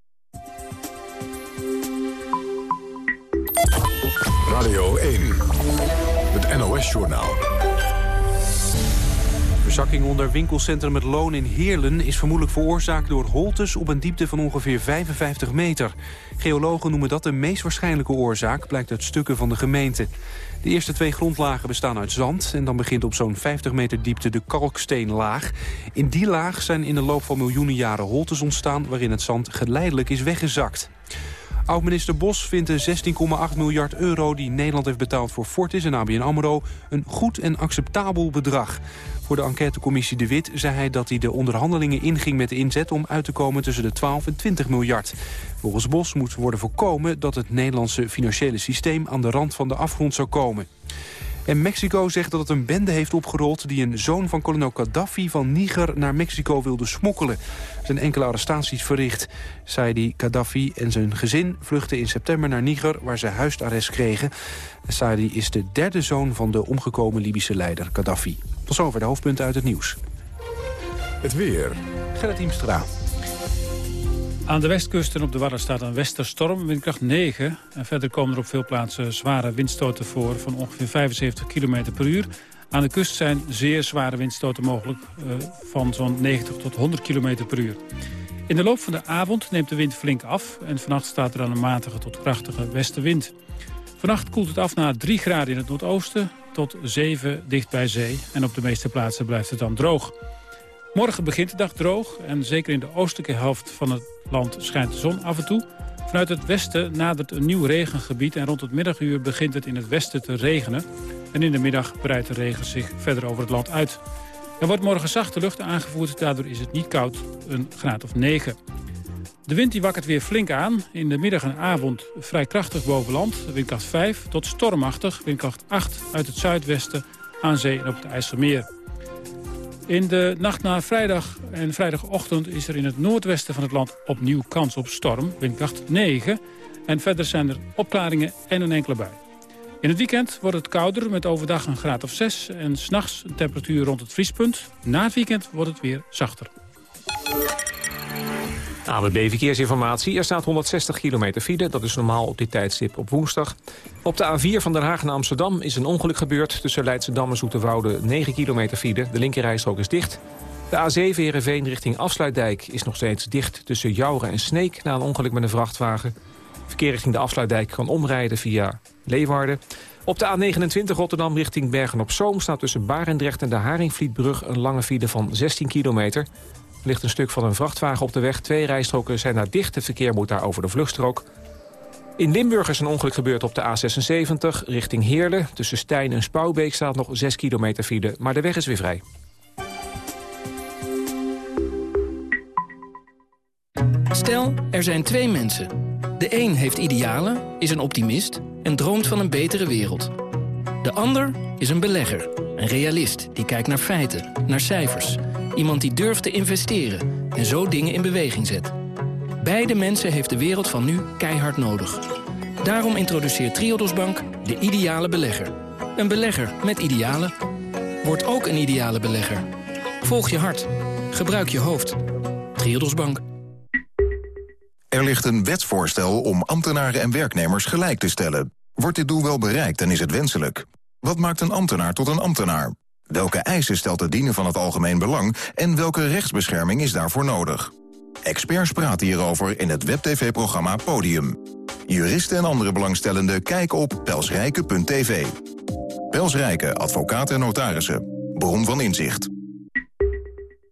NOS-journaal. Verzakking onder winkelcentrum Het Loon in Heerlen is vermoedelijk veroorzaakt door holtes op een diepte van ongeveer 55 meter. Geologen noemen dat de meest waarschijnlijke oorzaak, blijkt uit stukken van de gemeente. De eerste twee grondlagen bestaan uit zand en dan begint op zo'n 50 meter diepte de kalksteenlaag. In die laag zijn in de loop van miljoenen jaren holtes ontstaan waarin het zand geleidelijk is weggezakt. Oud-minister Bos vindt de 16,8 miljard euro die Nederland heeft betaald voor Fortis en ABN AMRO een goed en acceptabel bedrag. Voor de enquêtecommissie De Wit zei hij dat hij de onderhandelingen inging met de inzet om uit te komen tussen de 12 en 20 miljard. Volgens Bos moet worden voorkomen dat het Nederlandse financiële systeem aan de rand van de afgrond zou komen. En Mexico zegt dat het een bende heeft opgerold... die een zoon van kolonel Gaddafi van Niger naar Mexico wilde smokkelen. Er zijn enkele arrestaties verricht. Saidi Gaddafi en zijn gezin vluchtten in september naar Niger... waar ze huisarrest kregen. Saidi is de derde zoon van de omgekomen Libische leider Gaddafi. Tot zover de hoofdpunten uit het nieuws. Het weer. Gerrit Hiemstra. Aan de westkust en op de Wadden staat een westerstorm, windkracht 9. En verder komen er op veel plaatsen zware windstoten voor van ongeveer 75 km per uur. Aan de kust zijn zeer zware windstoten mogelijk uh, van zo'n 90 tot 100 km per uur. In de loop van de avond neemt de wind flink af en vannacht staat er dan een matige tot krachtige westenwind. Vannacht koelt het af naar 3 graden in het noordoosten tot 7 dicht bij zee. En op de meeste plaatsen blijft het dan droog. Morgen begint de dag droog en zeker in de oostelijke helft van het land schijnt de zon af en toe. Vanuit het westen nadert een nieuw regengebied en rond het middaguur begint het in het westen te regenen. En in de middag breidt de regen zich verder over het land uit. Er wordt morgen zachte lucht aangevoerd, daardoor is het niet koud, een graad of 9. De wind die wakkert weer flink aan. In de middag en avond vrij krachtig boven land, windkracht 5 tot stormachtig, windkracht 8 uit het zuidwesten aan zee en op het IJsselmeer. In de nacht na vrijdag en vrijdagochtend is er in het noordwesten van het land opnieuw kans op storm, windkracht 9. En verder zijn er opklaringen en een enkele bui. In het weekend wordt het kouder met overdag een graad of 6 en s'nachts een temperatuur rond het vriespunt. Na het weekend wordt het weer zachter. AWB Verkeersinformatie. Er staat 160 kilometer file. Dat is normaal op dit tijdstip op woensdag. Op de A4 van Den Haag naar Amsterdam is een ongeluk gebeurd. Tussen Leidschendam en Zoeterwoude 9 kilometer file. De linkerrijstrook is dicht. De A7 Heerenveen richting Afsluitdijk is nog steeds dicht... tussen Jouren en Sneek na een ongeluk met een vrachtwagen. Verkeer richting de Afsluitdijk kan omrijden via Leeuwarden. Op de A29 Rotterdam richting Bergen-op-Zoom... staat tussen Barendrecht en de Haringvlietbrug een lange file van 16 kilometer ligt een stuk van een vrachtwagen op de weg. Twee rijstroken zijn daar dicht. Het verkeer moet daar over de vluchtstrook. In Limburg is een ongeluk gebeurd op de A76 richting Heerlen. Tussen Stijn en Spouwbeek staat nog 6 kilometer file, maar de weg is weer vrij. Stel, er zijn twee mensen. De een heeft idealen, is een optimist en droomt van een betere wereld. De ander is een belegger, een realist die kijkt naar feiten, naar cijfers Iemand die durft te investeren en zo dingen in beweging zet. Beide mensen heeft de wereld van nu keihard nodig. Daarom introduceert Triodos Bank de ideale belegger. Een belegger met idealen. Word ook een ideale belegger. Volg je hart. Gebruik je hoofd. Triodos Bank. Er ligt een wetsvoorstel om ambtenaren en werknemers gelijk te stellen. Wordt dit doel wel bereikt en is het wenselijk? Wat maakt een ambtenaar tot een ambtenaar? Welke eisen stelt het dienen van het algemeen belang... en welke rechtsbescherming is daarvoor nodig? Experts praten hierover in het WebTV-programma Podium. Juristen en andere belangstellenden kijken op pelsrijke.tv. Pelsrijke, advocaten en notarissen. Bron van inzicht.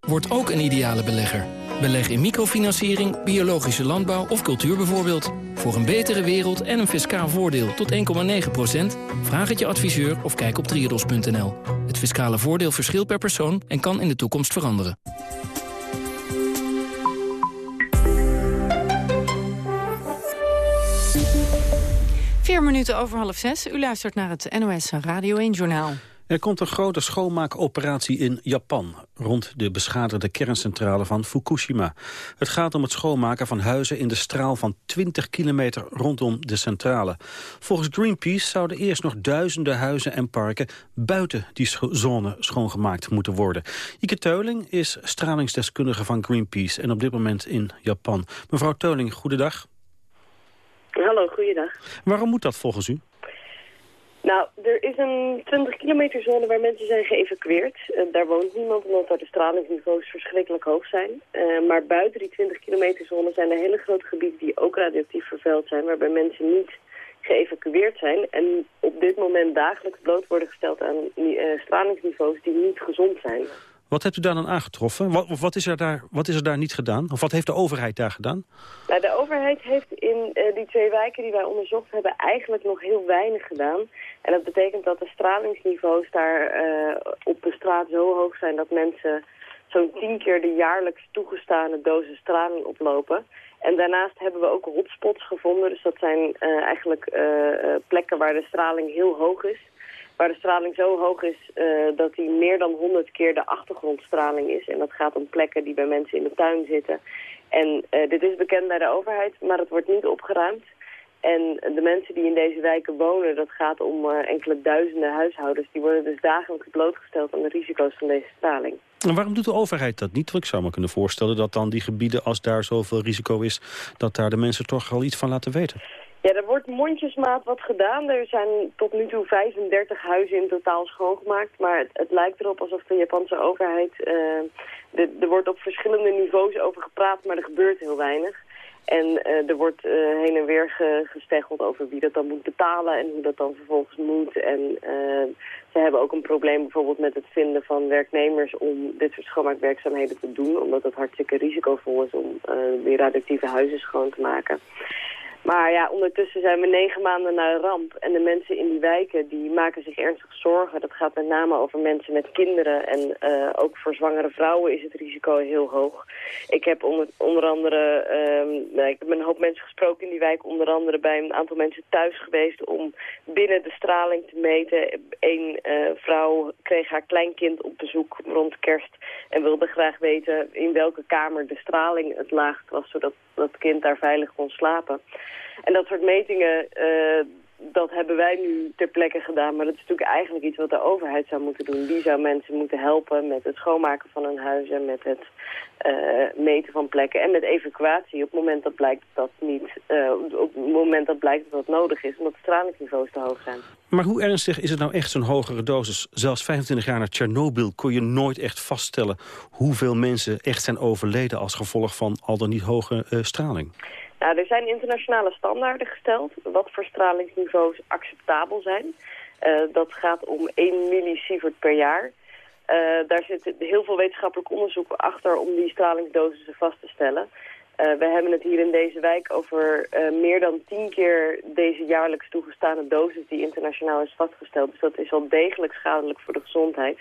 Word ook een ideale belegger. Beleg in microfinanciering, biologische landbouw of cultuur bijvoorbeeld. Voor een betere wereld en een fiscaal voordeel tot 1,9% Vraag het je adviseur of kijk op triodos.nl. Het fiscale voordeel verschilt per persoon en kan in de toekomst veranderen. Vier minuten over half zes. U luistert naar het NOS Radio 1-journaal. Er komt een grote schoonmaakoperatie in Japan... rond de beschadigde kerncentrale van Fukushima. Het gaat om het schoonmaken van huizen in de straal van 20 kilometer rondom de centrale. Volgens Greenpeace zouden eerst nog duizenden huizen en parken... buiten die zone schoongemaakt moeten worden. Ike Teuling is stralingsdeskundige van Greenpeace... en op dit moment in Japan. Mevrouw Teuling, goedendag. Hallo, goeiedag. Waarom moet dat volgens u? Nou, er is een 20 kilometer zone waar mensen zijn geëvacueerd. Uh, daar woont niemand omdat daar de stralingsniveaus verschrikkelijk hoog zijn. Uh, maar buiten die 20 kilometer zone zijn er hele grote gebieden die ook radioactief vervuild zijn... waarbij mensen niet geëvacueerd zijn en op dit moment dagelijks bloot worden gesteld aan uh, stralingsniveaus die niet gezond zijn. Wat hebt u daar dan aangetroffen? Wat, wat, is er daar, wat is er daar niet gedaan? Of wat heeft de overheid daar gedaan? Nou, de overheid heeft in uh, die twee wijken die wij onderzocht hebben eigenlijk nog heel weinig gedaan. En dat betekent dat de stralingsniveaus daar uh, op de straat zo hoog zijn dat mensen zo'n tien keer de jaarlijks toegestane dosis straling oplopen. En daarnaast hebben we ook hotspots gevonden. Dus dat zijn uh, eigenlijk plekken waar de straling heel hoog is waar de straling zo hoog is dat die meer dan 100 keer de achtergrondstraling is. En dat gaat om plekken die bij mensen in de tuin zitten. En dit is bekend bij de overheid, maar het wordt niet opgeruimd. En de mensen die in deze wijken wonen, dat gaat om uh, enkele duizenden huishoudens. Die worden dus dagelijks blootgesteld aan de risico's van deze straling. En waarom doet de overheid dat niet? Want ik zou me kunnen voorstellen dat dan die gebieden, als daar zoveel risico is... dat daar de mensen toch al iets van laten weten. Ja, er wordt mondjesmaat wat gedaan. Er zijn tot nu toe 35 huizen in totaal schoongemaakt. Maar het, het lijkt erop alsof de Japanse overheid... Uh, de, er wordt op verschillende niveaus over gepraat, maar er gebeurt heel weinig. En uh, er wordt uh, heen en weer ge, gesteggeld over wie dat dan moet betalen en hoe dat dan vervolgens moet. En uh, ze hebben ook een probleem bijvoorbeeld met het vinden van werknemers om dit soort schoonmaakwerkzaamheden te doen. Omdat het hartstikke risicovol is om die radioactieve huizen schoon te maken. Maar ja, ondertussen zijn we negen maanden na een ramp. En de mensen in die wijken die maken zich ernstig zorgen. Dat gaat met name over mensen met kinderen. En uh, ook voor zwangere vrouwen is het risico heel hoog. Ik heb onder, onder andere, uh, ik heb een hoop mensen gesproken in die wijk. Onder andere bij een aantal mensen thuis geweest om binnen de straling te meten. Eén uh, vrouw kreeg haar kleinkind op bezoek rond kerst. En wilde graag weten in welke kamer de straling het laagst was. Zodat dat kind daar veilig kon slapen. En dat soort metingen, uh, dat hebben wij nu ter plekke gedaan. Maar dat is natuurlijk eigenlijk iets wat de overheid zou moeten doen. Die zou mensen moeten helpen met het schoonmaken van hun huizen, met het uh, meten van plekken en met evacuatie. Op het moment dat blijkt dat niet, uh, op het moment dat blijkt dat dat nodig is, omdat de stralingsniveaus te hoog zijn. Maar hoe ernstig is het nou echt zo'n hogere dosis? Zelfs 25 jaar na Tsjernobyl kon je nooit echt vaststellen hoeveel mensen echt zijn overleden als gevolg van al dan niet hoge uh, straling. Nou, er zijn internationale standaarden gesteld wat voor stralingsniveaus acceptabel zijn. Uh, dat gaat om 1 millisievert per jaar. Uh, daar zit heel veel wetenschappelijk onderzoek achter om die stralingsdosissen vast te stellen. Uh, we hebben het hier in deze wijk over meer dan 10 keer deze jaarlijks toegestane dosis die internationaal is vastgesteld. Dus dat is wel degelijk schadelijk voor de gezondheid.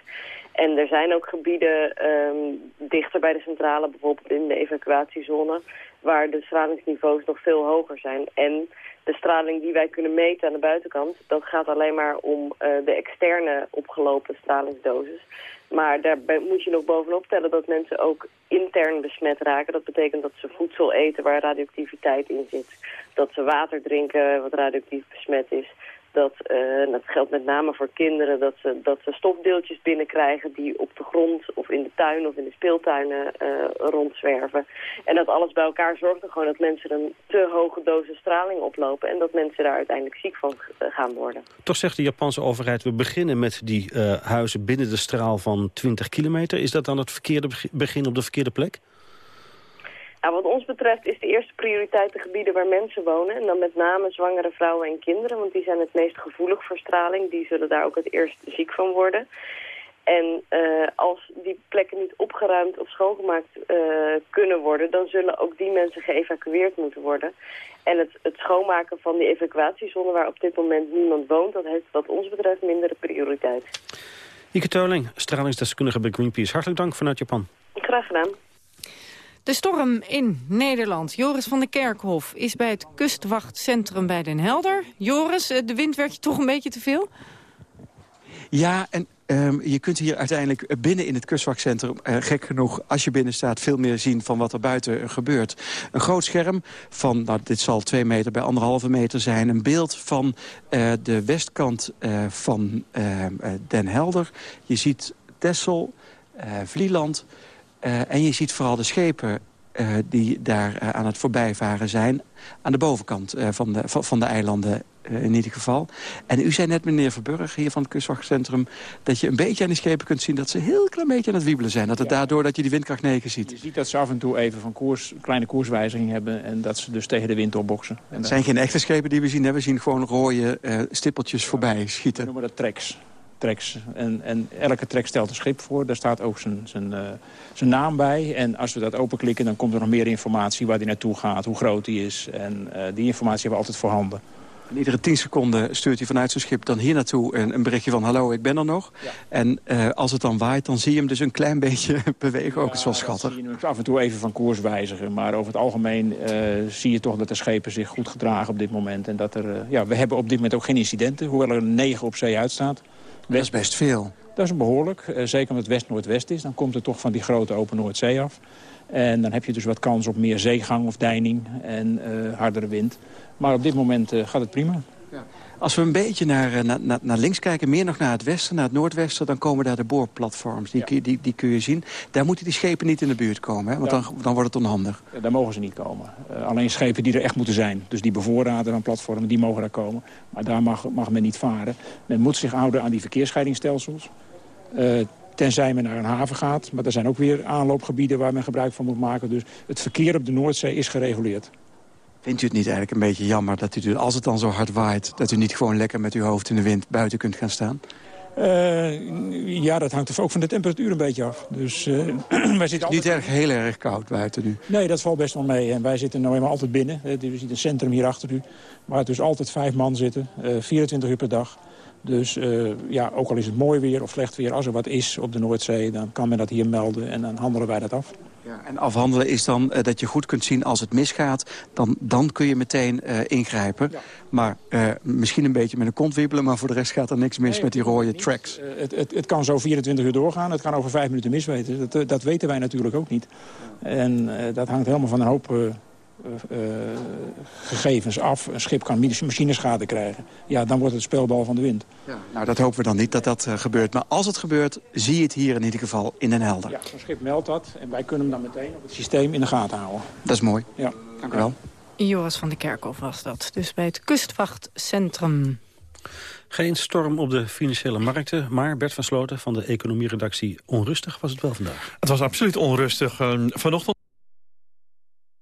En er zijn ook gebieden um, dichter bij de centrale, bijvoorbeeld in de evacuatiezone, waar de stralingsniveaus nog veel hoger zijn. En de straling die wij kunnen meten aan de buitenkant, dat gaat alleen maar om uh, de externe opgelopen stralingsdosis. Maar daar moet je nog bovenop tellen dat mensen ook intern besmet raken. Dat betekent dat ze voedsel eten waar radioactiviteit in zit. Dat ze water drinken wat radioactief besmet is dat, uh, dat geldt met name voor kinderen, dat ze, dat ze stofdeeltjes binnenkrijgen die op de grond of in de tuin of in de speeltuinen uh, rondzwerven. En dat alles bij elkaar zorgt er gewoon dat mensen een te hoge dosis straling oplopen en dat mensen daar uiteindelijk ziek van gaan worden. Toch zegt de Japanse overheid, we beginnen met die huizen binnen de straal van 20 kilometer. Is dat dan het verkeerde begin op de verkeerde plek? Nou, wat ons betreft is de eerste prioriteit de gebieden waar mensen wonen. En dan met name zwangere vrouwen en kinderen, want die zijn het meest gevoelig voor straling. Die zullen daar ook het eerst ziek van worden. En uh, als die plekken niet opgeruimd of schoongemaakt uh, kunnen worden... dan zullen ook die mensen geëvacueerd moeten worden. En het, het schoonmaken van die evacuatiezone waar op dit moment niemand woont... dat heeft wat ons betreft mindere prioriteit. Ike Teuling, stralingsdeskundige bij Greenpeace. Hartelijk dank vanuit Japan. Graag gedaan. De storm in Nederland. Joris van der Kerkhof is bij het kustwachtcentrum bij Den Helder. Joris, eh, de wind werd je toch een beetje te veel? Ja, en Um, je kunt hier uiteindelijk binnen in het kustwachtcentrum, uh, gek genoeg, als je binnen staat, veel meer zien van wat er buiten gebeurt. Een groot scherm van, nou, dit zal twee meter bij anderhalve meter zijn, een beeld van uh, de westkant van Den Helder. Je ziet Texel, Vlieland en je ziet vooral de schepen die daar aan het voorbijvaren zijn... aan de bovenkant van, de, van de eilanden in ieder geval. En u zei net, meneer Verburg, hier van het kustwachtcentrum... dat je een beetje aan die schepen kunt zien dat ze heel klein beetje aan het wiebelen zijn. Dat het daardoor dat je die windkracht 9 ziet. Je ziet dat ze af en toe even van koers, kleine koerswijziging hebben... en dat ze dus tegen de wind opboksen. En het zijn geen echte schepen die we zien. We zien gewoon rode stippeltjes voorbij schieten. We noemen dat treks. Treks. En, en elke trek stelt een schip voor. Daar staat ook zijn, zijn, uh, zijn naam bij. En als we dat openklikken, dan komt er nog meer informatie... waar die naartoe gaat, hoe groot die is. En die informatie hebben we altijd voorhanden. En iedere tien seconden stuurt hij vanuit zijn schip dan hier naartoe een, een berichtje van... hallo, ik ben er nog. Ja. En uh, als het dan waait, dan zie je hem dus een klein beetje bewegen. Ook, het is wel schattig. zie je af en toe even van koers wijzigen. Maar over het algemeen uh, zie je toch dat de schepen zich goed gedragen op dit moment. En dat er, uh, ja, we hebben op dit moment ook geen incidenten. Hoewel er negen op zee uitstaat. Dat is best veel. Dat is behoorlijk. zeker omdat het west-noordwest is. Dan komt het toch van die grote open Noordzee af. En dan heb je dus wat kans op meer zeegang of deining en uh, hardere wind. Maar op dit moment uh, gaat het prima. Als we een beetje naar, naar, naar, links kijken, meer nog naar het westen, naar het noordwesten... dan komen daar de boorplatforms, die, ja. die, die, kun je zien. Daar moeten die schepen niet in de buurt komen, hè? want dan, dan wordt het onhandig. Ja, daar mogen ze niet komen. Uh, alleen schepen die er echt moeten zijn. Dus die bevoorraden van platformen, die mogen daar komen. Maar daar mag, mag men niet varen. Men moet zich houden aan die verkeersscheidingsstelsels. Uh, tenzij men naar een haven gaat. Maar er zijn ook weer aanloopgebieden waar men gebruik van moet maken. Dus het verkeer op de Noordzee is gereguleerd. Vindt u het niet eigenlijk een beetje jammer dat u, als het dan zo hard waait... dat u niet gewoon lekker met uw hoofd in de wind buiten kunt gaan staan? Uh, ja, dat hangt er ook van de temperatuur een beetje af. Dus, uh, wij zitten niet erg heel erg koud buiten nu? Nee, dat valt best wel mee. En wij zitten nou eenmaal altijd binnen. Uh, u ziet een centrum hier achter u. Waar dus altijd vijf man zitten. 24 uur per dag. Dus ja, ook al is het mooi weer of slecht weer, als er wat is op de Noordzee... dan kan men dat hier melden en dan handelen wij dat af. Ja, en afhandelen is dan uh, dat je goed kunt zien als het misgaat. Dan, dan kun je meteen uh, ingrijpen. Ja. Maar misschien een beetje met een kont wiebelen... maar voor de rest gaat er niks mis nee, met die rode tracks. Het, het, het, kan zo 24 uur doorgaan. Het kan over vijf minuten misweten. Dat, dat weten wij natuurlijk ook niet. En dat hangt helemaal van een hoop gegevens af. Een schip kan machineschade krijgen. Ja, dan wordt het speelbal van de wind. Ja, nou, dat hopen we dan niet dat dat uh, gebeurt. Maar als het gebeurt, zie je het hier in ieder geval in Den Helder. Ja, zo'n schip meldt dat. En wij kunnen hem dan meteen op het systeem in de gaten houden. Dat is mooi. Ja. Dank u wel. Joris van de Kerkhof was dat. Dus bij het Kustwachtcentrum. Geen storm op de financiële markten, maar Bert van Sloten van de economieredactie onrustig was het wel vandaag. Het was absoluut onrustig. Vanochtend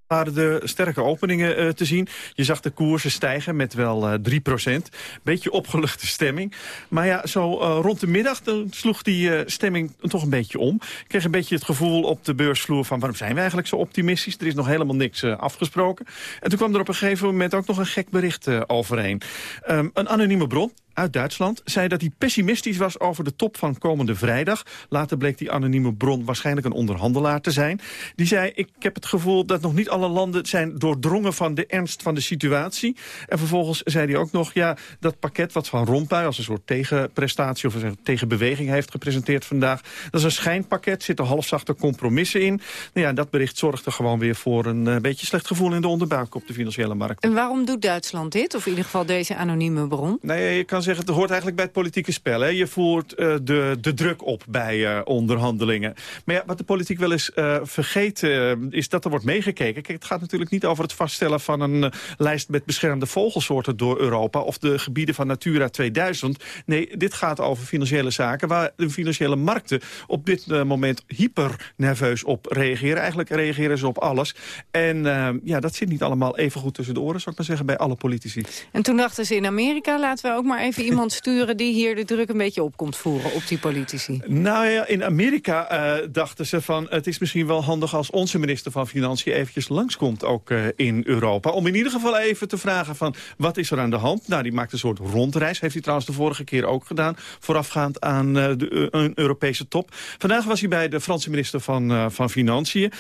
waren de sterke openingen uh, te zien. Je zag de koersen stijgen met wel uh, 3 procent. Beetje opgeluchte stemming. Maar ja, zo uh, rond de middag dan sloeg die stemming toch een beetje om. Ik kreeg een beetje het gevoel op de beursvloer van... waarom zijn we eigenlijk zo optimistisch? Er is nog helemaal niks afgesproken. En toen kwam er op een gegeven moment ook nog een gek bericht overheen. Um, een anonieme bron, uit Duitsland zei dat hij pessimistisch was over de top van komende vrijdag. Later bleek die anonieme bron waarschijnlijk een onderhandelaar te zijn. Die zei, ik heb het gevoel dat nog niet alle landen zijn doordrongen van de ernst van de situatie. En vervolgens zei hij ook nog, ja, dat pakket wat Van Rompuy als een soort tegenprestatie of een tegenbeweging heeft gepresenteerd vandaag. Dat is een schijnpakket, zitten halfzachte compromissen in. Nou ja, dat bericht zorgde gewoon weer voor een uh, beetje slecht gevoel in de onderbuik op de financiële markt. En waarom doet Duitsland dit? Of in ieder geval deze anonieme bron? Nee, je kan zeggen, het hoort eigenlijk bij het politieke spel. Hè? Je voert uh, de, de druk op bij uh, onderhandelingen. Maar ja, wat de politiek wel eens uh, vergeet, is dat er wordt meegekeken. Kijk, het gaat natuurlijk niet over het vaststellen van een lijst met beschermde vogelsoorten door Europa... of de gebieden van Natura 2000. Nee, dit gaat over financiële zaken... waar de financiële markten op dit moment hyper nerveus op reageren. Eigenlijk reageren ze op alles. En ja, dat zit niet allemaal even goed tussen de oren, zou ik maar zeggen, bij alle politici. En toen dachten ze in Amerika, laten we ook maar even even iemand sturen die hier de druk een beetje op komt voeren op die politici. Nou ja, in Amerika uh, dachten ze van het is misschien wel handig als onze minister van Financiën eventjes langskomt ook uh, in Europa. Om in ieder geval even te vragen van wat is er aan de hand. Nou, die maakt een soort rondreis. Heeft hij trouwens de vorige keer ook gedaan. Voorafgaand aan uh, de een Europese top. Vandaag was hij bij de Franse minister van, van Financiën.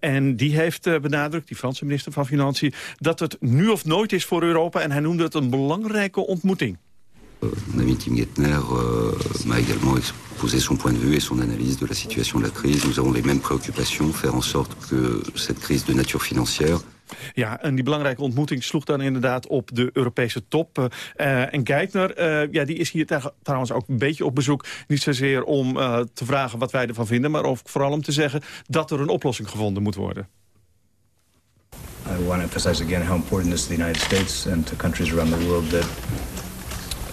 en die heeft benadrukt, die Franse minister van Financiën, dat het nu of nooit is voor Europa. En hij noemde het een belangrijke ontmoeting. Mon ami Tim Geithner euh, m'a également exposé son point de vue et son analyse de la situation de la crise. Nous avons les mêmes préoccupations, faire en sorte que cette crise de nature financière ja, en die belangrijke ontmoeting sloeg dan inderdaad op de Europese top. Uh, en Geithner, uh, ja, die is hier trouwens ook een beetje op bezoek. Niet zozeer om uh, te vragen wat wij ervan vinden... maar ook vooral om te zeggen dat er een oplossing gevonden moet worden. I want to emphasize again how important it is to the United States and to countries around the world that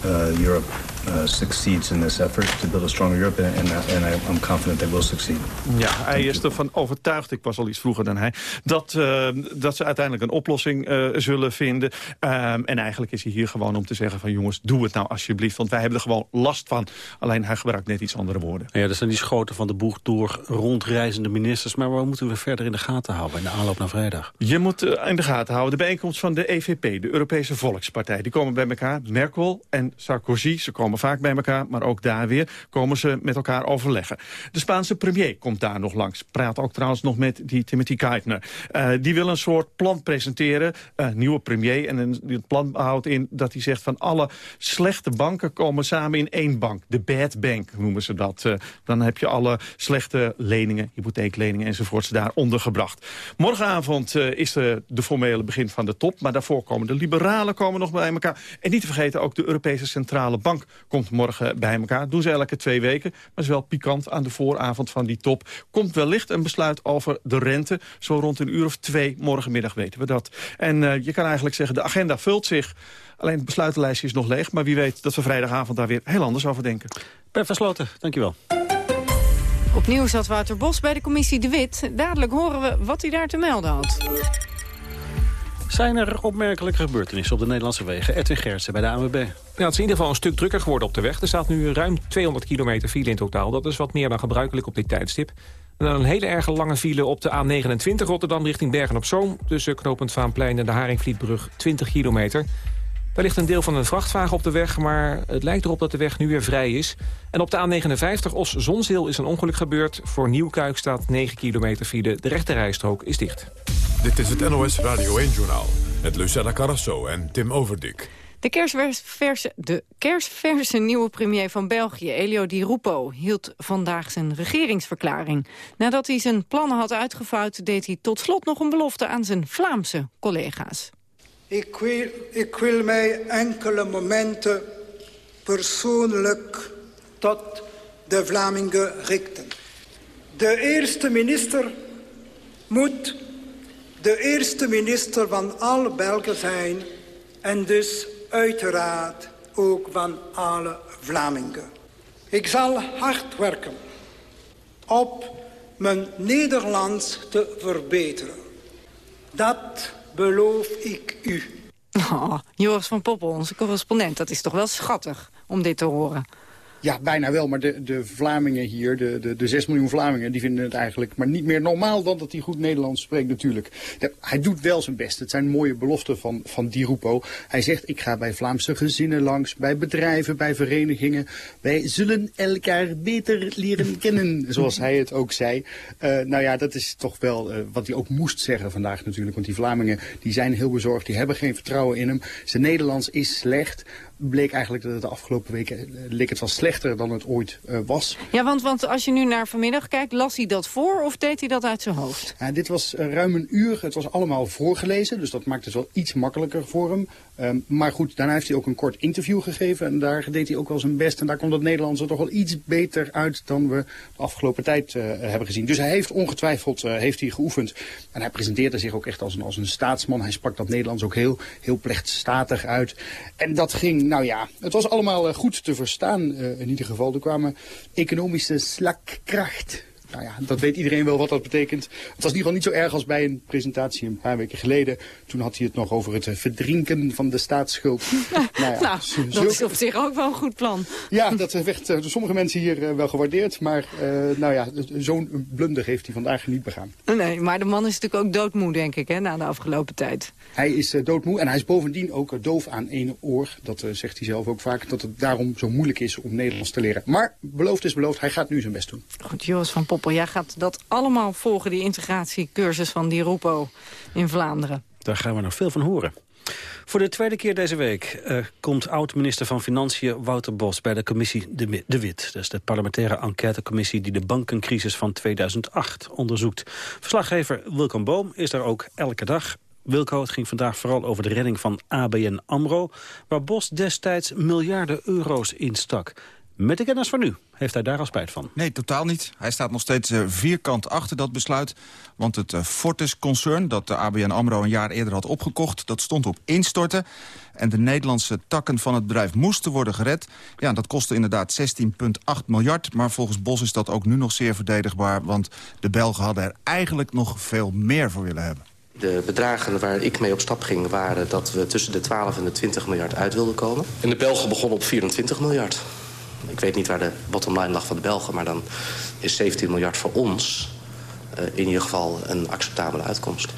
Uh, Europe uh, succeeds in this effort to build a stronger Europe, and, and I, I'm confident they will succeed. Ja, hij is ervan overtuigd, ik was al iets vroeger dan hij, dat, uh, dat ze uiteindelijk een oplossing uh, zullen vinden. Um, en eigenlijk is hij hier gewoon om te zeggen van jongens, doe het nou alsjeblieft, want wij hebben er gewoon last van. Alleen hij gebruikt net iets andere woorden. Ja, dat zijn die schoten van de boeg door rondreizende ministers, maar waar moeten we verder in de gaten houden in de aanloop naar vrijdag? Je moet in de gaten houden de bijeenkomst van de EVP, de Europese Volkspartij. Die komen bij elkaar, Merkel en Sarkozy, ze komen vaak bij elkaar, maar ook daar weer komen ze met elkaar overleggen. De Spaanse premier komt daar nog langs. Praat ook trouwens nog met die Timothy Geithner. Uh, die wil een soort plan presenteren, uh, nieuwe premier. En het plan houdt in dat hij zegt van alle slechte banken komen samen in één bank. De bad bank noemen ze dat. Uh, dan heb je alle slechte leningen, hypotheekleningen enzovoorts daar ondergebracht. Morgenavond is de, de formele begin van de top. Maar daarvoor komen de liberalen komen nog bij elkaar. En niet te vergeten ook de Europese Centrale Bank komt morgen bij elkaar. Doen ze elke twee weken, maar is wel pikant aan de vooravond van die top. Komt wellicht een besluit over de rente. Zo rond een uur of twee morgenmiddag weten we dat. En uh, je kan eigenlijk zeggen, de agenda vult zich. Alleen het besluitenlijstje is nog leeg. Maar wie weet dat we vrijdagavond daar weer heel anders over denken. Per Versloten, dankjewel. Opnieuw zat Wouter Bos bij de commissie De Wit. Dadelijk horen we wat hij daar te melden had. Zijn er opmerkelijke gebeurtenissen op de Nederlandse wegen? Edwin Gertsen bij de ANWB. Het is in ieder geval een stuk drukker geworden op de weg. Er staat nu ruim 200 kilometer file in totaal. Dat is wat meer dan gebruikelijk op dit tijdstip. En dan een hele erg lange file op de A29 Rotterdam richting Bergen-op-Zoom... tussen knooppunt Vaanplein en de Haringvlietbrug 20 kilometer. Daar ligt een deel van een vrachtwagen op de weg... maar het lijkt erop dat de weg nu weer vrij is. En op de A59 Os-Zonzeel is een ongeluk gebeurd. Voor Nieuwkuik staat 9 kilometer file. De rechterrijstrook is dicht. Dit is het NOS Radio 1-journaal met Lucella Carrasso en Tim Overdik. De kerstverse, de kerstverse nieuwe premier van België, Elio Di Rupo, hield vandaag zijn regeringsverklaring. Nadat hij zijn plannen had uitgevouwd, deed hij tot slot nog een belofte aan zijn Vlaamse collega's. Ik wil, ik wil mij enkele momenten persoonlijk tot de Vlamingen richten. De eerste minister moet de eerste minister van alle Belgen zijn... en dus uiteraard ook van alle Vlamingen. Ik zal hard werken op mijn Nederlands te verbeteren. Dat beloof ik u. Oh, Joris van Poppel, onze correspondent. Dat is toch wel schattig om dit te horen. Ja, bijna wel. Maar de, de Vlamingen hier, de, de, de 6 miljoen Vlamingen... die vinden het eigenlijk maar niet meer normaal dan dat hij goed Nederlands spreekt natuurlijk. hij doet wel zijn best. Het zijn mooie beloften van, van Di Rupo. Hij zegt, ik ga bij Vlaamse gezinnen langs, bij bedrijven, bij verenigingen. Wij zullen elkaar beter leren kennen, zoals hij het ook zei. Uh, nou ja, dat is toch wel uh, wat hij ook moest zeggen vandaag natuurlijk. Want die Vlamingen die zijn heel bezorgd, die hebben geen vertrouwen in hem. Zijn Nederlands is slecht bleek eigenlijk dat het de afgelopen weken eh, leek het wel slechter dan het ooit uh, was. Ja, want, want als je nu naar vanmiddag kijkt, las hij dat voor of deed hij dat uit zijn hoofd? Ja, dit was uh, ruim een uur. Het was allemaal voorgelezen, dus dat maakt het wel iets makkelijker voor hem. Um, maar goed, daarna heeft hij ook een kort interview gegeven en daar deed hij ook wel zijn best. En daar komt het Nederlands er toch wel iets beter uit dan we de afgelopen tijd uh, hebben gezien. Dus hij heeft ongetwijfeld heeft hij geoefend. En hij presenteerde zich ook echt als een, als een staatsman. Hij sprak dat Nederlands ook heel, heel plechtstatig uit. En dat ging nou ja, het was allemaal uh, goed te verstaan uh, in ieder geval. Er kwamen economische slakkracht nou ja, dat weet iedereen wel wat dat betekent. Het was in ieder geval niet zo erg als bij een presentatie een paar weken geleden. Toen had hij het nog over het verdrinken van de staatsschuld. nou, ja, nou, dat is op zich ook wel een goed plan. Ja, dat werd door sommige mensen hier wel gewaardeerd. Maar nou ja, zo'n blunder heeft hij vandaag niet begaan. Nee, maar de man is natuurlijk ook doodmoe, denk ik, hè, na de afgelopen tijd. Hij is doodmoe en hij is bovendien ook doof aan ene oor. Dat zegt hij zelf ook vaak, dat het daarom zo moeilijk is om Nederlands te leren. Maar beloofd is beloofd, hij gaat nu zijn best doen. Goed, Joris van Poppel, jij gaat dat allemaal volgen, die integratiecursus van die Roepo in Vlaanderen. Daar gaan we nog veel van horen. Voor de tweede keer deze week uh, komt oud-minister van Financiën Wouter Bos bij de commissie De, de Wit. Dat is de parlementaire enquêtecommissie die de bankencrisis van 2008 onderzoekt. Verslaggever Wilco Boom is daar ook elke dag. Wilco, het ging vandaag vooral over de redding van ABN AMRO... waar Bos destijds miljarden euro's instak. Met de kennis van nu heeft hij daar al spijt van. Nee, totaal niet. Hij staat nog steeds uh, vierkant achter dat besluit. Want het uh, Fortis-concern, dat de ABN AMRO een jaar eerder had opgekocht... dat stond op instorten. En de Nederlandse takken van het bedrijf moesten worden gered. Ja, dat kostte inderdaad 16,8 miljard. Maar volgens Bos is dat ook nu nog zeer verdedigbaar. Want de Belgen hadden er eigenlijk nog veel meer voor willen hebben. De bedragen waar ik mee op stap ging waren dat we tussen de 12 en de 20 miljard uit wilden komen. En de Belgen begonnen op 24 miljard. Ik weet niet waar de bottomline lag van de Belgen... maar dan is 17 miljard voor ons uh, in ieder geval een acceptabele uitkomst.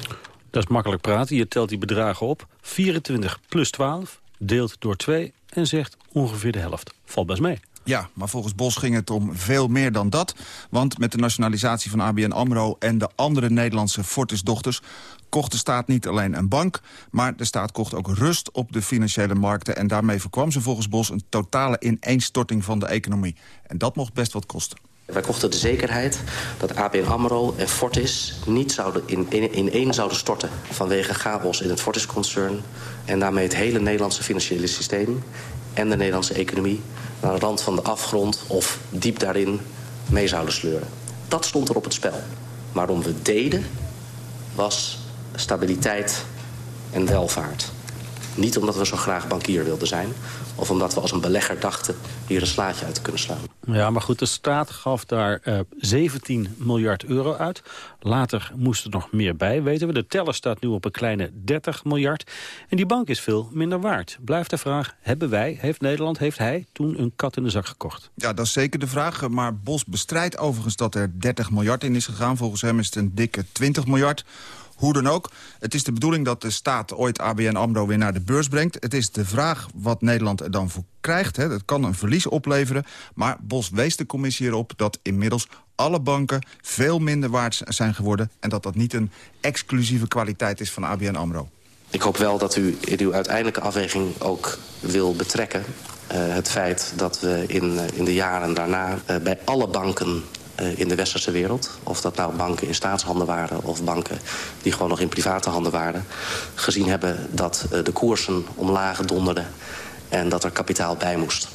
Dat is makkelijk praten. Je telt die bedragen op. 24 plus 12, deelt door 2 en zegt ongeveer de helft. Valt best mee. Ja, maar volgens Bos ging het om veel meer dan dat. Want met de nationalisatie van ABN AMRO en de andere Nederlandse Fortis-dochters... kocht de staat niet alleen een bank, maar de staat kocht ook rust op de financiële markten. En daarmee voorkwam ze volgens Bos een totale ineenstorting van de economie. En dat mocht best wat kosten. Wij kochten de zekerheid dat ABN AMRO en Fortis niet zouden in, in, in één zouden storten... vanwege chaos in het Fortis-concern... en daarmee het hele Nederlandse financiële systeem en de Nederlandse economie naar de rand van de afgrond of diep daarin mee zouden sleuren. Dat stond er op het spel. Waarom we deden was stabiliteit en welvaart. Niet omdat we zo graag bankier wilden zijn... of omdat we als een belegger dachten hier een slaatje uit te kunnen slaan. Ja, maar goed, de staat gaf daar uh, eh, 17 miljard euro uit. Later moest er nog meer bij, weten we. De teller staat nu op een kleine 30 miljard. En die bank is veel minder waard. Blijft de vraag, hebben wij, heeft Nederland, heeft hij... toen een kat in de zak gekocht? Ja, dat is zeker de vraag. Maar Bos bestrijdt overigens dat er 30 miljard in is gegaan. Volgens hem is het een dikke 20 miljard. Hoe dan ook, het is de bedoeling dat de staat ooit ABN AMRO weer naar de beurs brengt. Het is de vraag wat Nederland er dan voor krijgt. Hè. Dat kan een verlies opleveren. Maar Bos wees de commissie erop dat inmiddels alle banken veel minder waard zijn geworden... en dat dat niet een exclusieve kwaliteit is van ABN AMRO. Ik hoop wel dat u in uw uiteindelijke afweging ook wil betrekken... Uh, het feit dat we in, uh, in de jaren daarna uh, bij alle banken in de westerse wereld. Of dat nou banken in staatshanden waren of banken die gewoon nog in private handen waren. Gezien hebben dat uh, de koersen omlaag donderden en dat er kapitaal bij moest.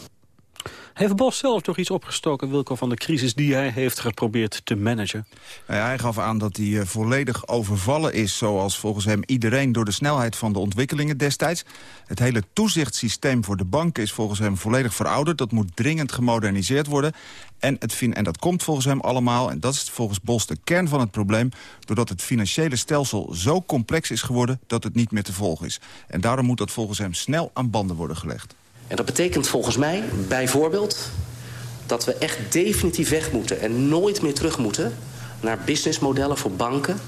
Heeft Bos zelf toch iets opgestoken, Wilco, van de crisis die hij heeft geprobeerd te managen? Nou hij gaf aan dat hij uh, volledig overvallen is, zoals volgens hem iedereen, door de snelheid van de ontwikkelingen destijds. Het hele toezichtssysteem voor de banken is volgens hem volledig verouderd. Dat moet dringend gemoderniseerd worden. En, het, en dat komt volgens hem allemaal, en dat is volgens Bos de kern van het probleem... doordat het financiële stelsel zo complex is geworden dat het niet meer te volgen is. En daarom moet dat volgens hem snel aan banden worden gelegd. En dat betekent volgens mij bijvoorbeeld dat we echt definitief weg moeten... en nooit meer terug moeten naar businessmodellen voor banken...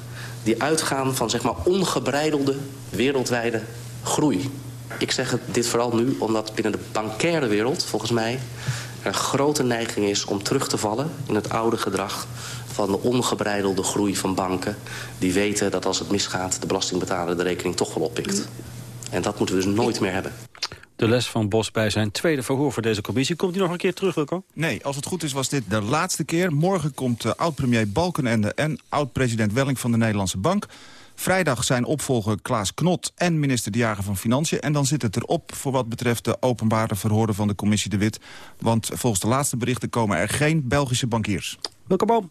die uitgaan van zeg maar ongebreidelde wereldwijde groei. Ik zeg dit vooral nu omdat binnen de bankaire wereld volgens mij... er een grote neiging is om terug te vallen in het oude gedrag van de ongebreidelde groei van banken... die weten dat als het misgaat de belastingbetaler de rekening toch wel oppikt. En dat moeten we dus nooit meer hebben de les van Bos bij zijn tweede verhoor voor deze commissie. Komt hij nog een keer terug, Wilco? Nee, als het goed is was dit de laatste keer. Morgen komt uh, oud-premier Balkenende en oud-president Welling van de Nederlandse Bank. Vrijdag zijn opvolger Klaas Knot en minister De Jager van Financiën. En dan zit het erop voor wat betreft de openbare verhoren van de commissie De Wit. Want volgens de laatste berichten komen er geen Belgische bankiers. Welke boom?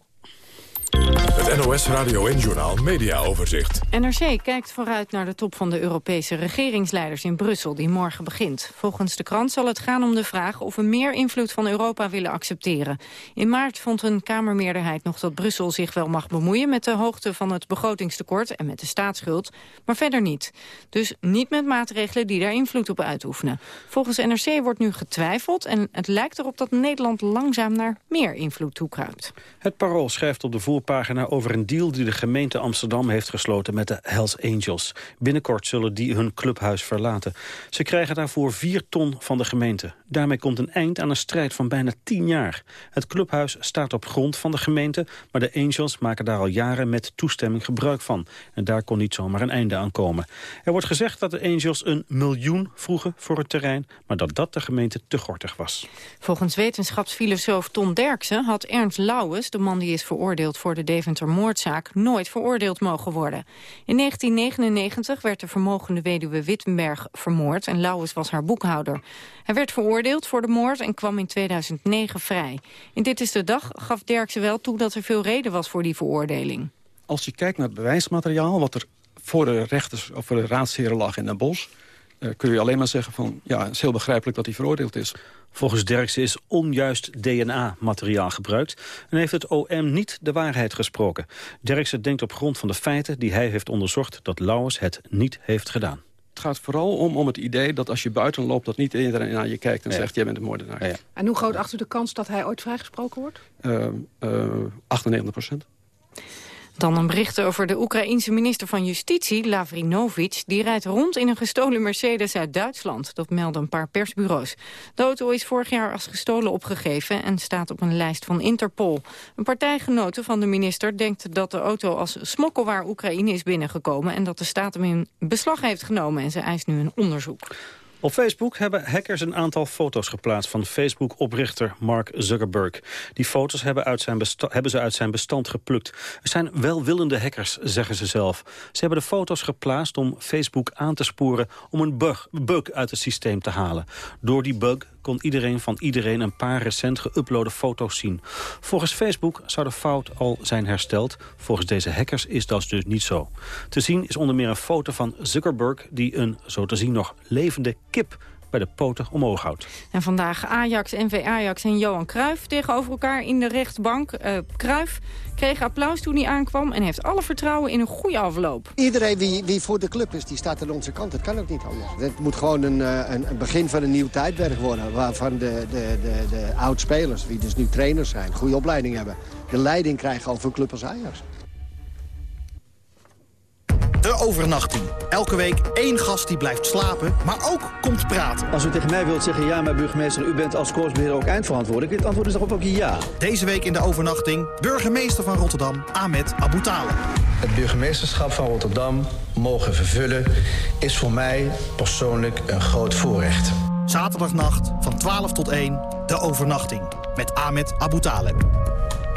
Het NOS Radio en Journal Media Overzicht. NRC kijkt vooruit naar de top van de Europese regeringsleiders in Brussel... die morgen begint. Volgens de krant zal het gaan om de vraag of we meer invloed van Europa willen accepteren. In maart vond een Kamermeerderheid nog dat Brussel zich wel mag bemoeien... met de hoogte van het begrotingstekort en met de staatsschuld, maar verder niet. Dus niet met maatregelen die daar invloed op uitoefenen. Volgens NRC wordt nu getwijfeld en het lijkt erop dat Nederland langzaam naar meer invloed toekruipt. Het Parool schrijft op de voorpagina over een deal die de gemeente Amsterdam heeft gesloten met de Hells Angels. Binnenkort zullen die hun clubhuis verlaten. Ze krijgen daarvoor vier ton van de gemeente. Daarmee komt een eind aan een strijd van bijna tien jaar. Het clubhuis staat op grond van de gemeente, maar de Angels maken daar al jaren met toestemming gebruik van. En daar kon niet zomaar een einde aan komen. Er wordt gezegd dat de Angels een miljoen vroegen voor het terrein, maar dat dat de gemeente te gortig was. Volgens wetenschapsfilosoof Ton Derksen had Ernst Lauwes, de man die is veroordeeld voor de Deventer-moordzaak, nooit veroordeeld mogen worden. In 1999 werd de vermogende weduwe Wittenberg vermoord en Lauwes was haar boekhouder. Hij werd veroordeeld voor de moord en kwam in 2009 vrij. In Dit is de Dag gaf Derksen wel toe dat er veel reden was voor die veroordeling. Als je kijkt naar het bewijsmateriaal... wat er voor de rechters of voor de raadsheren lag in Den Bosch... Uh, kun je alleen maar zeggen van, ja, het is heel begrijpelijk dat hij veroordeeld is. Volgens Derksen is onjuist DNA-materiaal gebruikt... en heeft het OM niet de waarheid gesproken. Derksen denkt op grond van de feiten die hij heeft onderzocht... dat Lauwers het niet heeft gedaan. Het gaat vooral om, om het idee dat als je buiten loopt... dat niet iedereen naar je kijkt en ja. zegt, jij bent een moordenaar. Ja. En hoe groot acht u de kans dat hij ooit vrijgesproken wordt? Uh, uh, 98 procent. Dan een bericht over de Oekraïense minister van Justitie, Lavrinovic. Die rijdt rond in een gestolen Mercedes uit Duitsland. Dat melden een paar persbureaus. De auto is vorig jaar als gestolen opgegeven... en staat op een lijst van Interpol. Een partijgenote van de minister denkt dat de auto als smokkelwaar Oekraïne is binnengekomen... en dat de staat hem in beslag heeft genomen. En ze eist nu een onderzoek. Op Facebook hebben hackers een aantal foto's geplaatst van Facebook-oprichter Mark Zuckerberg. Die foto's hebben, uit zijn hebben ze uit zijn bestand geplukt. Er zijn welwillende hackers, zeggen ze zelf. Ze hebben de foto's geplaatst om Facebook aan te sporen om een bug, bug uit het systeem te halen. Door die bug kon iedereen van iedereen een paar recent geüploade foto's zien. Volgens Facebook zou de fout al zijn hersteld. Volgens deze hackers is dat dus niet zo. Te zien is onder meer een foto van Zuckerberg... die een, zo te zien, nog levende kip bij de poten omhoog houdt. En vandaag Ajax, NV Ajax en Johan Cruijff tegenover elkaar in de rechtbank. Uh, Cruijff kreeg applaus toen hij aankwam en heeft alle vertrouwen in een goede afloop. Iedereen wie, wie voor de club is, die staat aan onze kant. Het kan ook niet anders. Het moet gewoon een, een, een begin van een nieuw tijdperk worden. Waarvan de, de, de, de oud-spelers, die dus nu trainers zijn, goede opleiding hebben. De leiding krijgen over een club als Ajax. De overnachting. Elke week één gast die blijft slapen, maar ook komt praten. Als u tegen mij wilt zeggen, ja, maar burgemeester, u bent als koersbeheerder ook eindverantwoordelijk. Het antwoord is daarop ook ja. Deze week in de overnachting, burgemeester van Rotterdam, Ahmed Abu Taleb. Het burgemeesterschap van Rotterdam mogen vervullen is voor mij persoonlijk een groot voorrecht. Zaterdagnacht van 12 tot 1, de overnachting. Met Ahmed Abu Taleb.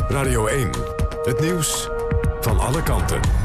Radio 1, het nieuws van alle kanten.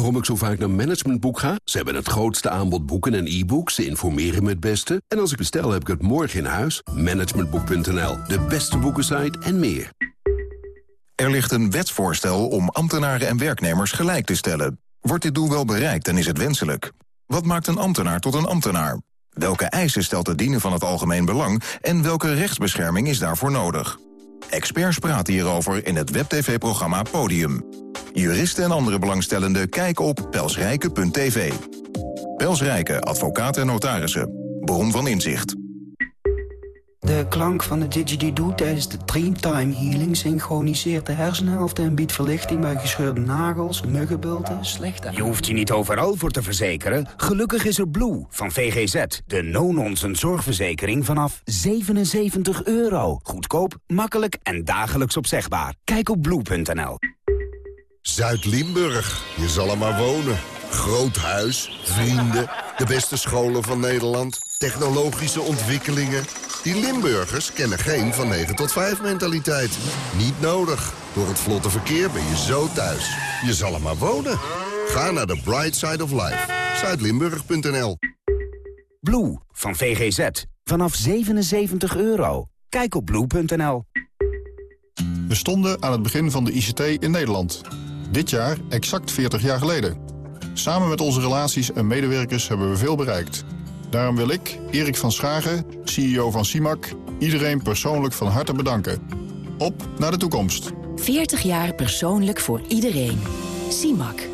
Waarom ik zo vaak naar Managementboek ga? Ze hebben het grootste aanbod boeken en e-books. Ze informeren me het beste. En als ik bestel, heb ik het morgen in huis. Managementboek.nl, de beste boekensite en meer. Er ligt een wetsvoorstel om ambtenaren en werknemers gelijk te stellen. Wordt dit doel wel bereikt en is het wenselijk? Wat maakt een ambtenaar tot een ambtenaar? Welke eisen stelt het dienen van het algemeen belang... en welke rechtsbescherming is daarvoor nodig? Experts praten hierover in het WebTV-programma Podium. Juristen en andere belangstellenden kijken op pelsrijke.tv. Pelsrijke, advocaat en notarissen. Bron van inzicht. De klank van de didgeridoo tijdens de Dreamtime Healing synchroniseert de hersenhelft en biedt verlichting bij gescheurde nagels, muggenbulten, slechte... Je hoeft je niet overal voor te verzekeren. Gelukkig is er Blue van VGZ, de no-nonsense zorgverzekering vanaf 77 euro. Goedkoop, makkelijk en dagelijks opzegbaar. Kijk op blue.nl. Zuid-Limburg, je zal er maar wonen. Groot huis, vrienden, de beste scholen van Nederland, technologische ontwikkelingen... Die Limburgers kennen geen van 9 tot 5 mentaliteit. Niet nodig. Door het vlotte verkeer ben je zo thuis. Je zal er maar wonen. Ga naar de Bright Side of Life. Zuidlimburg.nl Blue van VGZ. Vanaf 77 euro. Kijk op blue.nl. We stonden aan het begin van de ICT in Nederland. Dit jaar exact 40 jaar geleden. Samen met onze relaties en medewerkers hebben we veel bereikt... Daarom wil ik, Erik van Schagen, CEO van CIMAC, iedereen persoonlijk van harte bedanken. Op naar de toekomst. 40 jaar persoonlijk voor iedereen. CIMAC.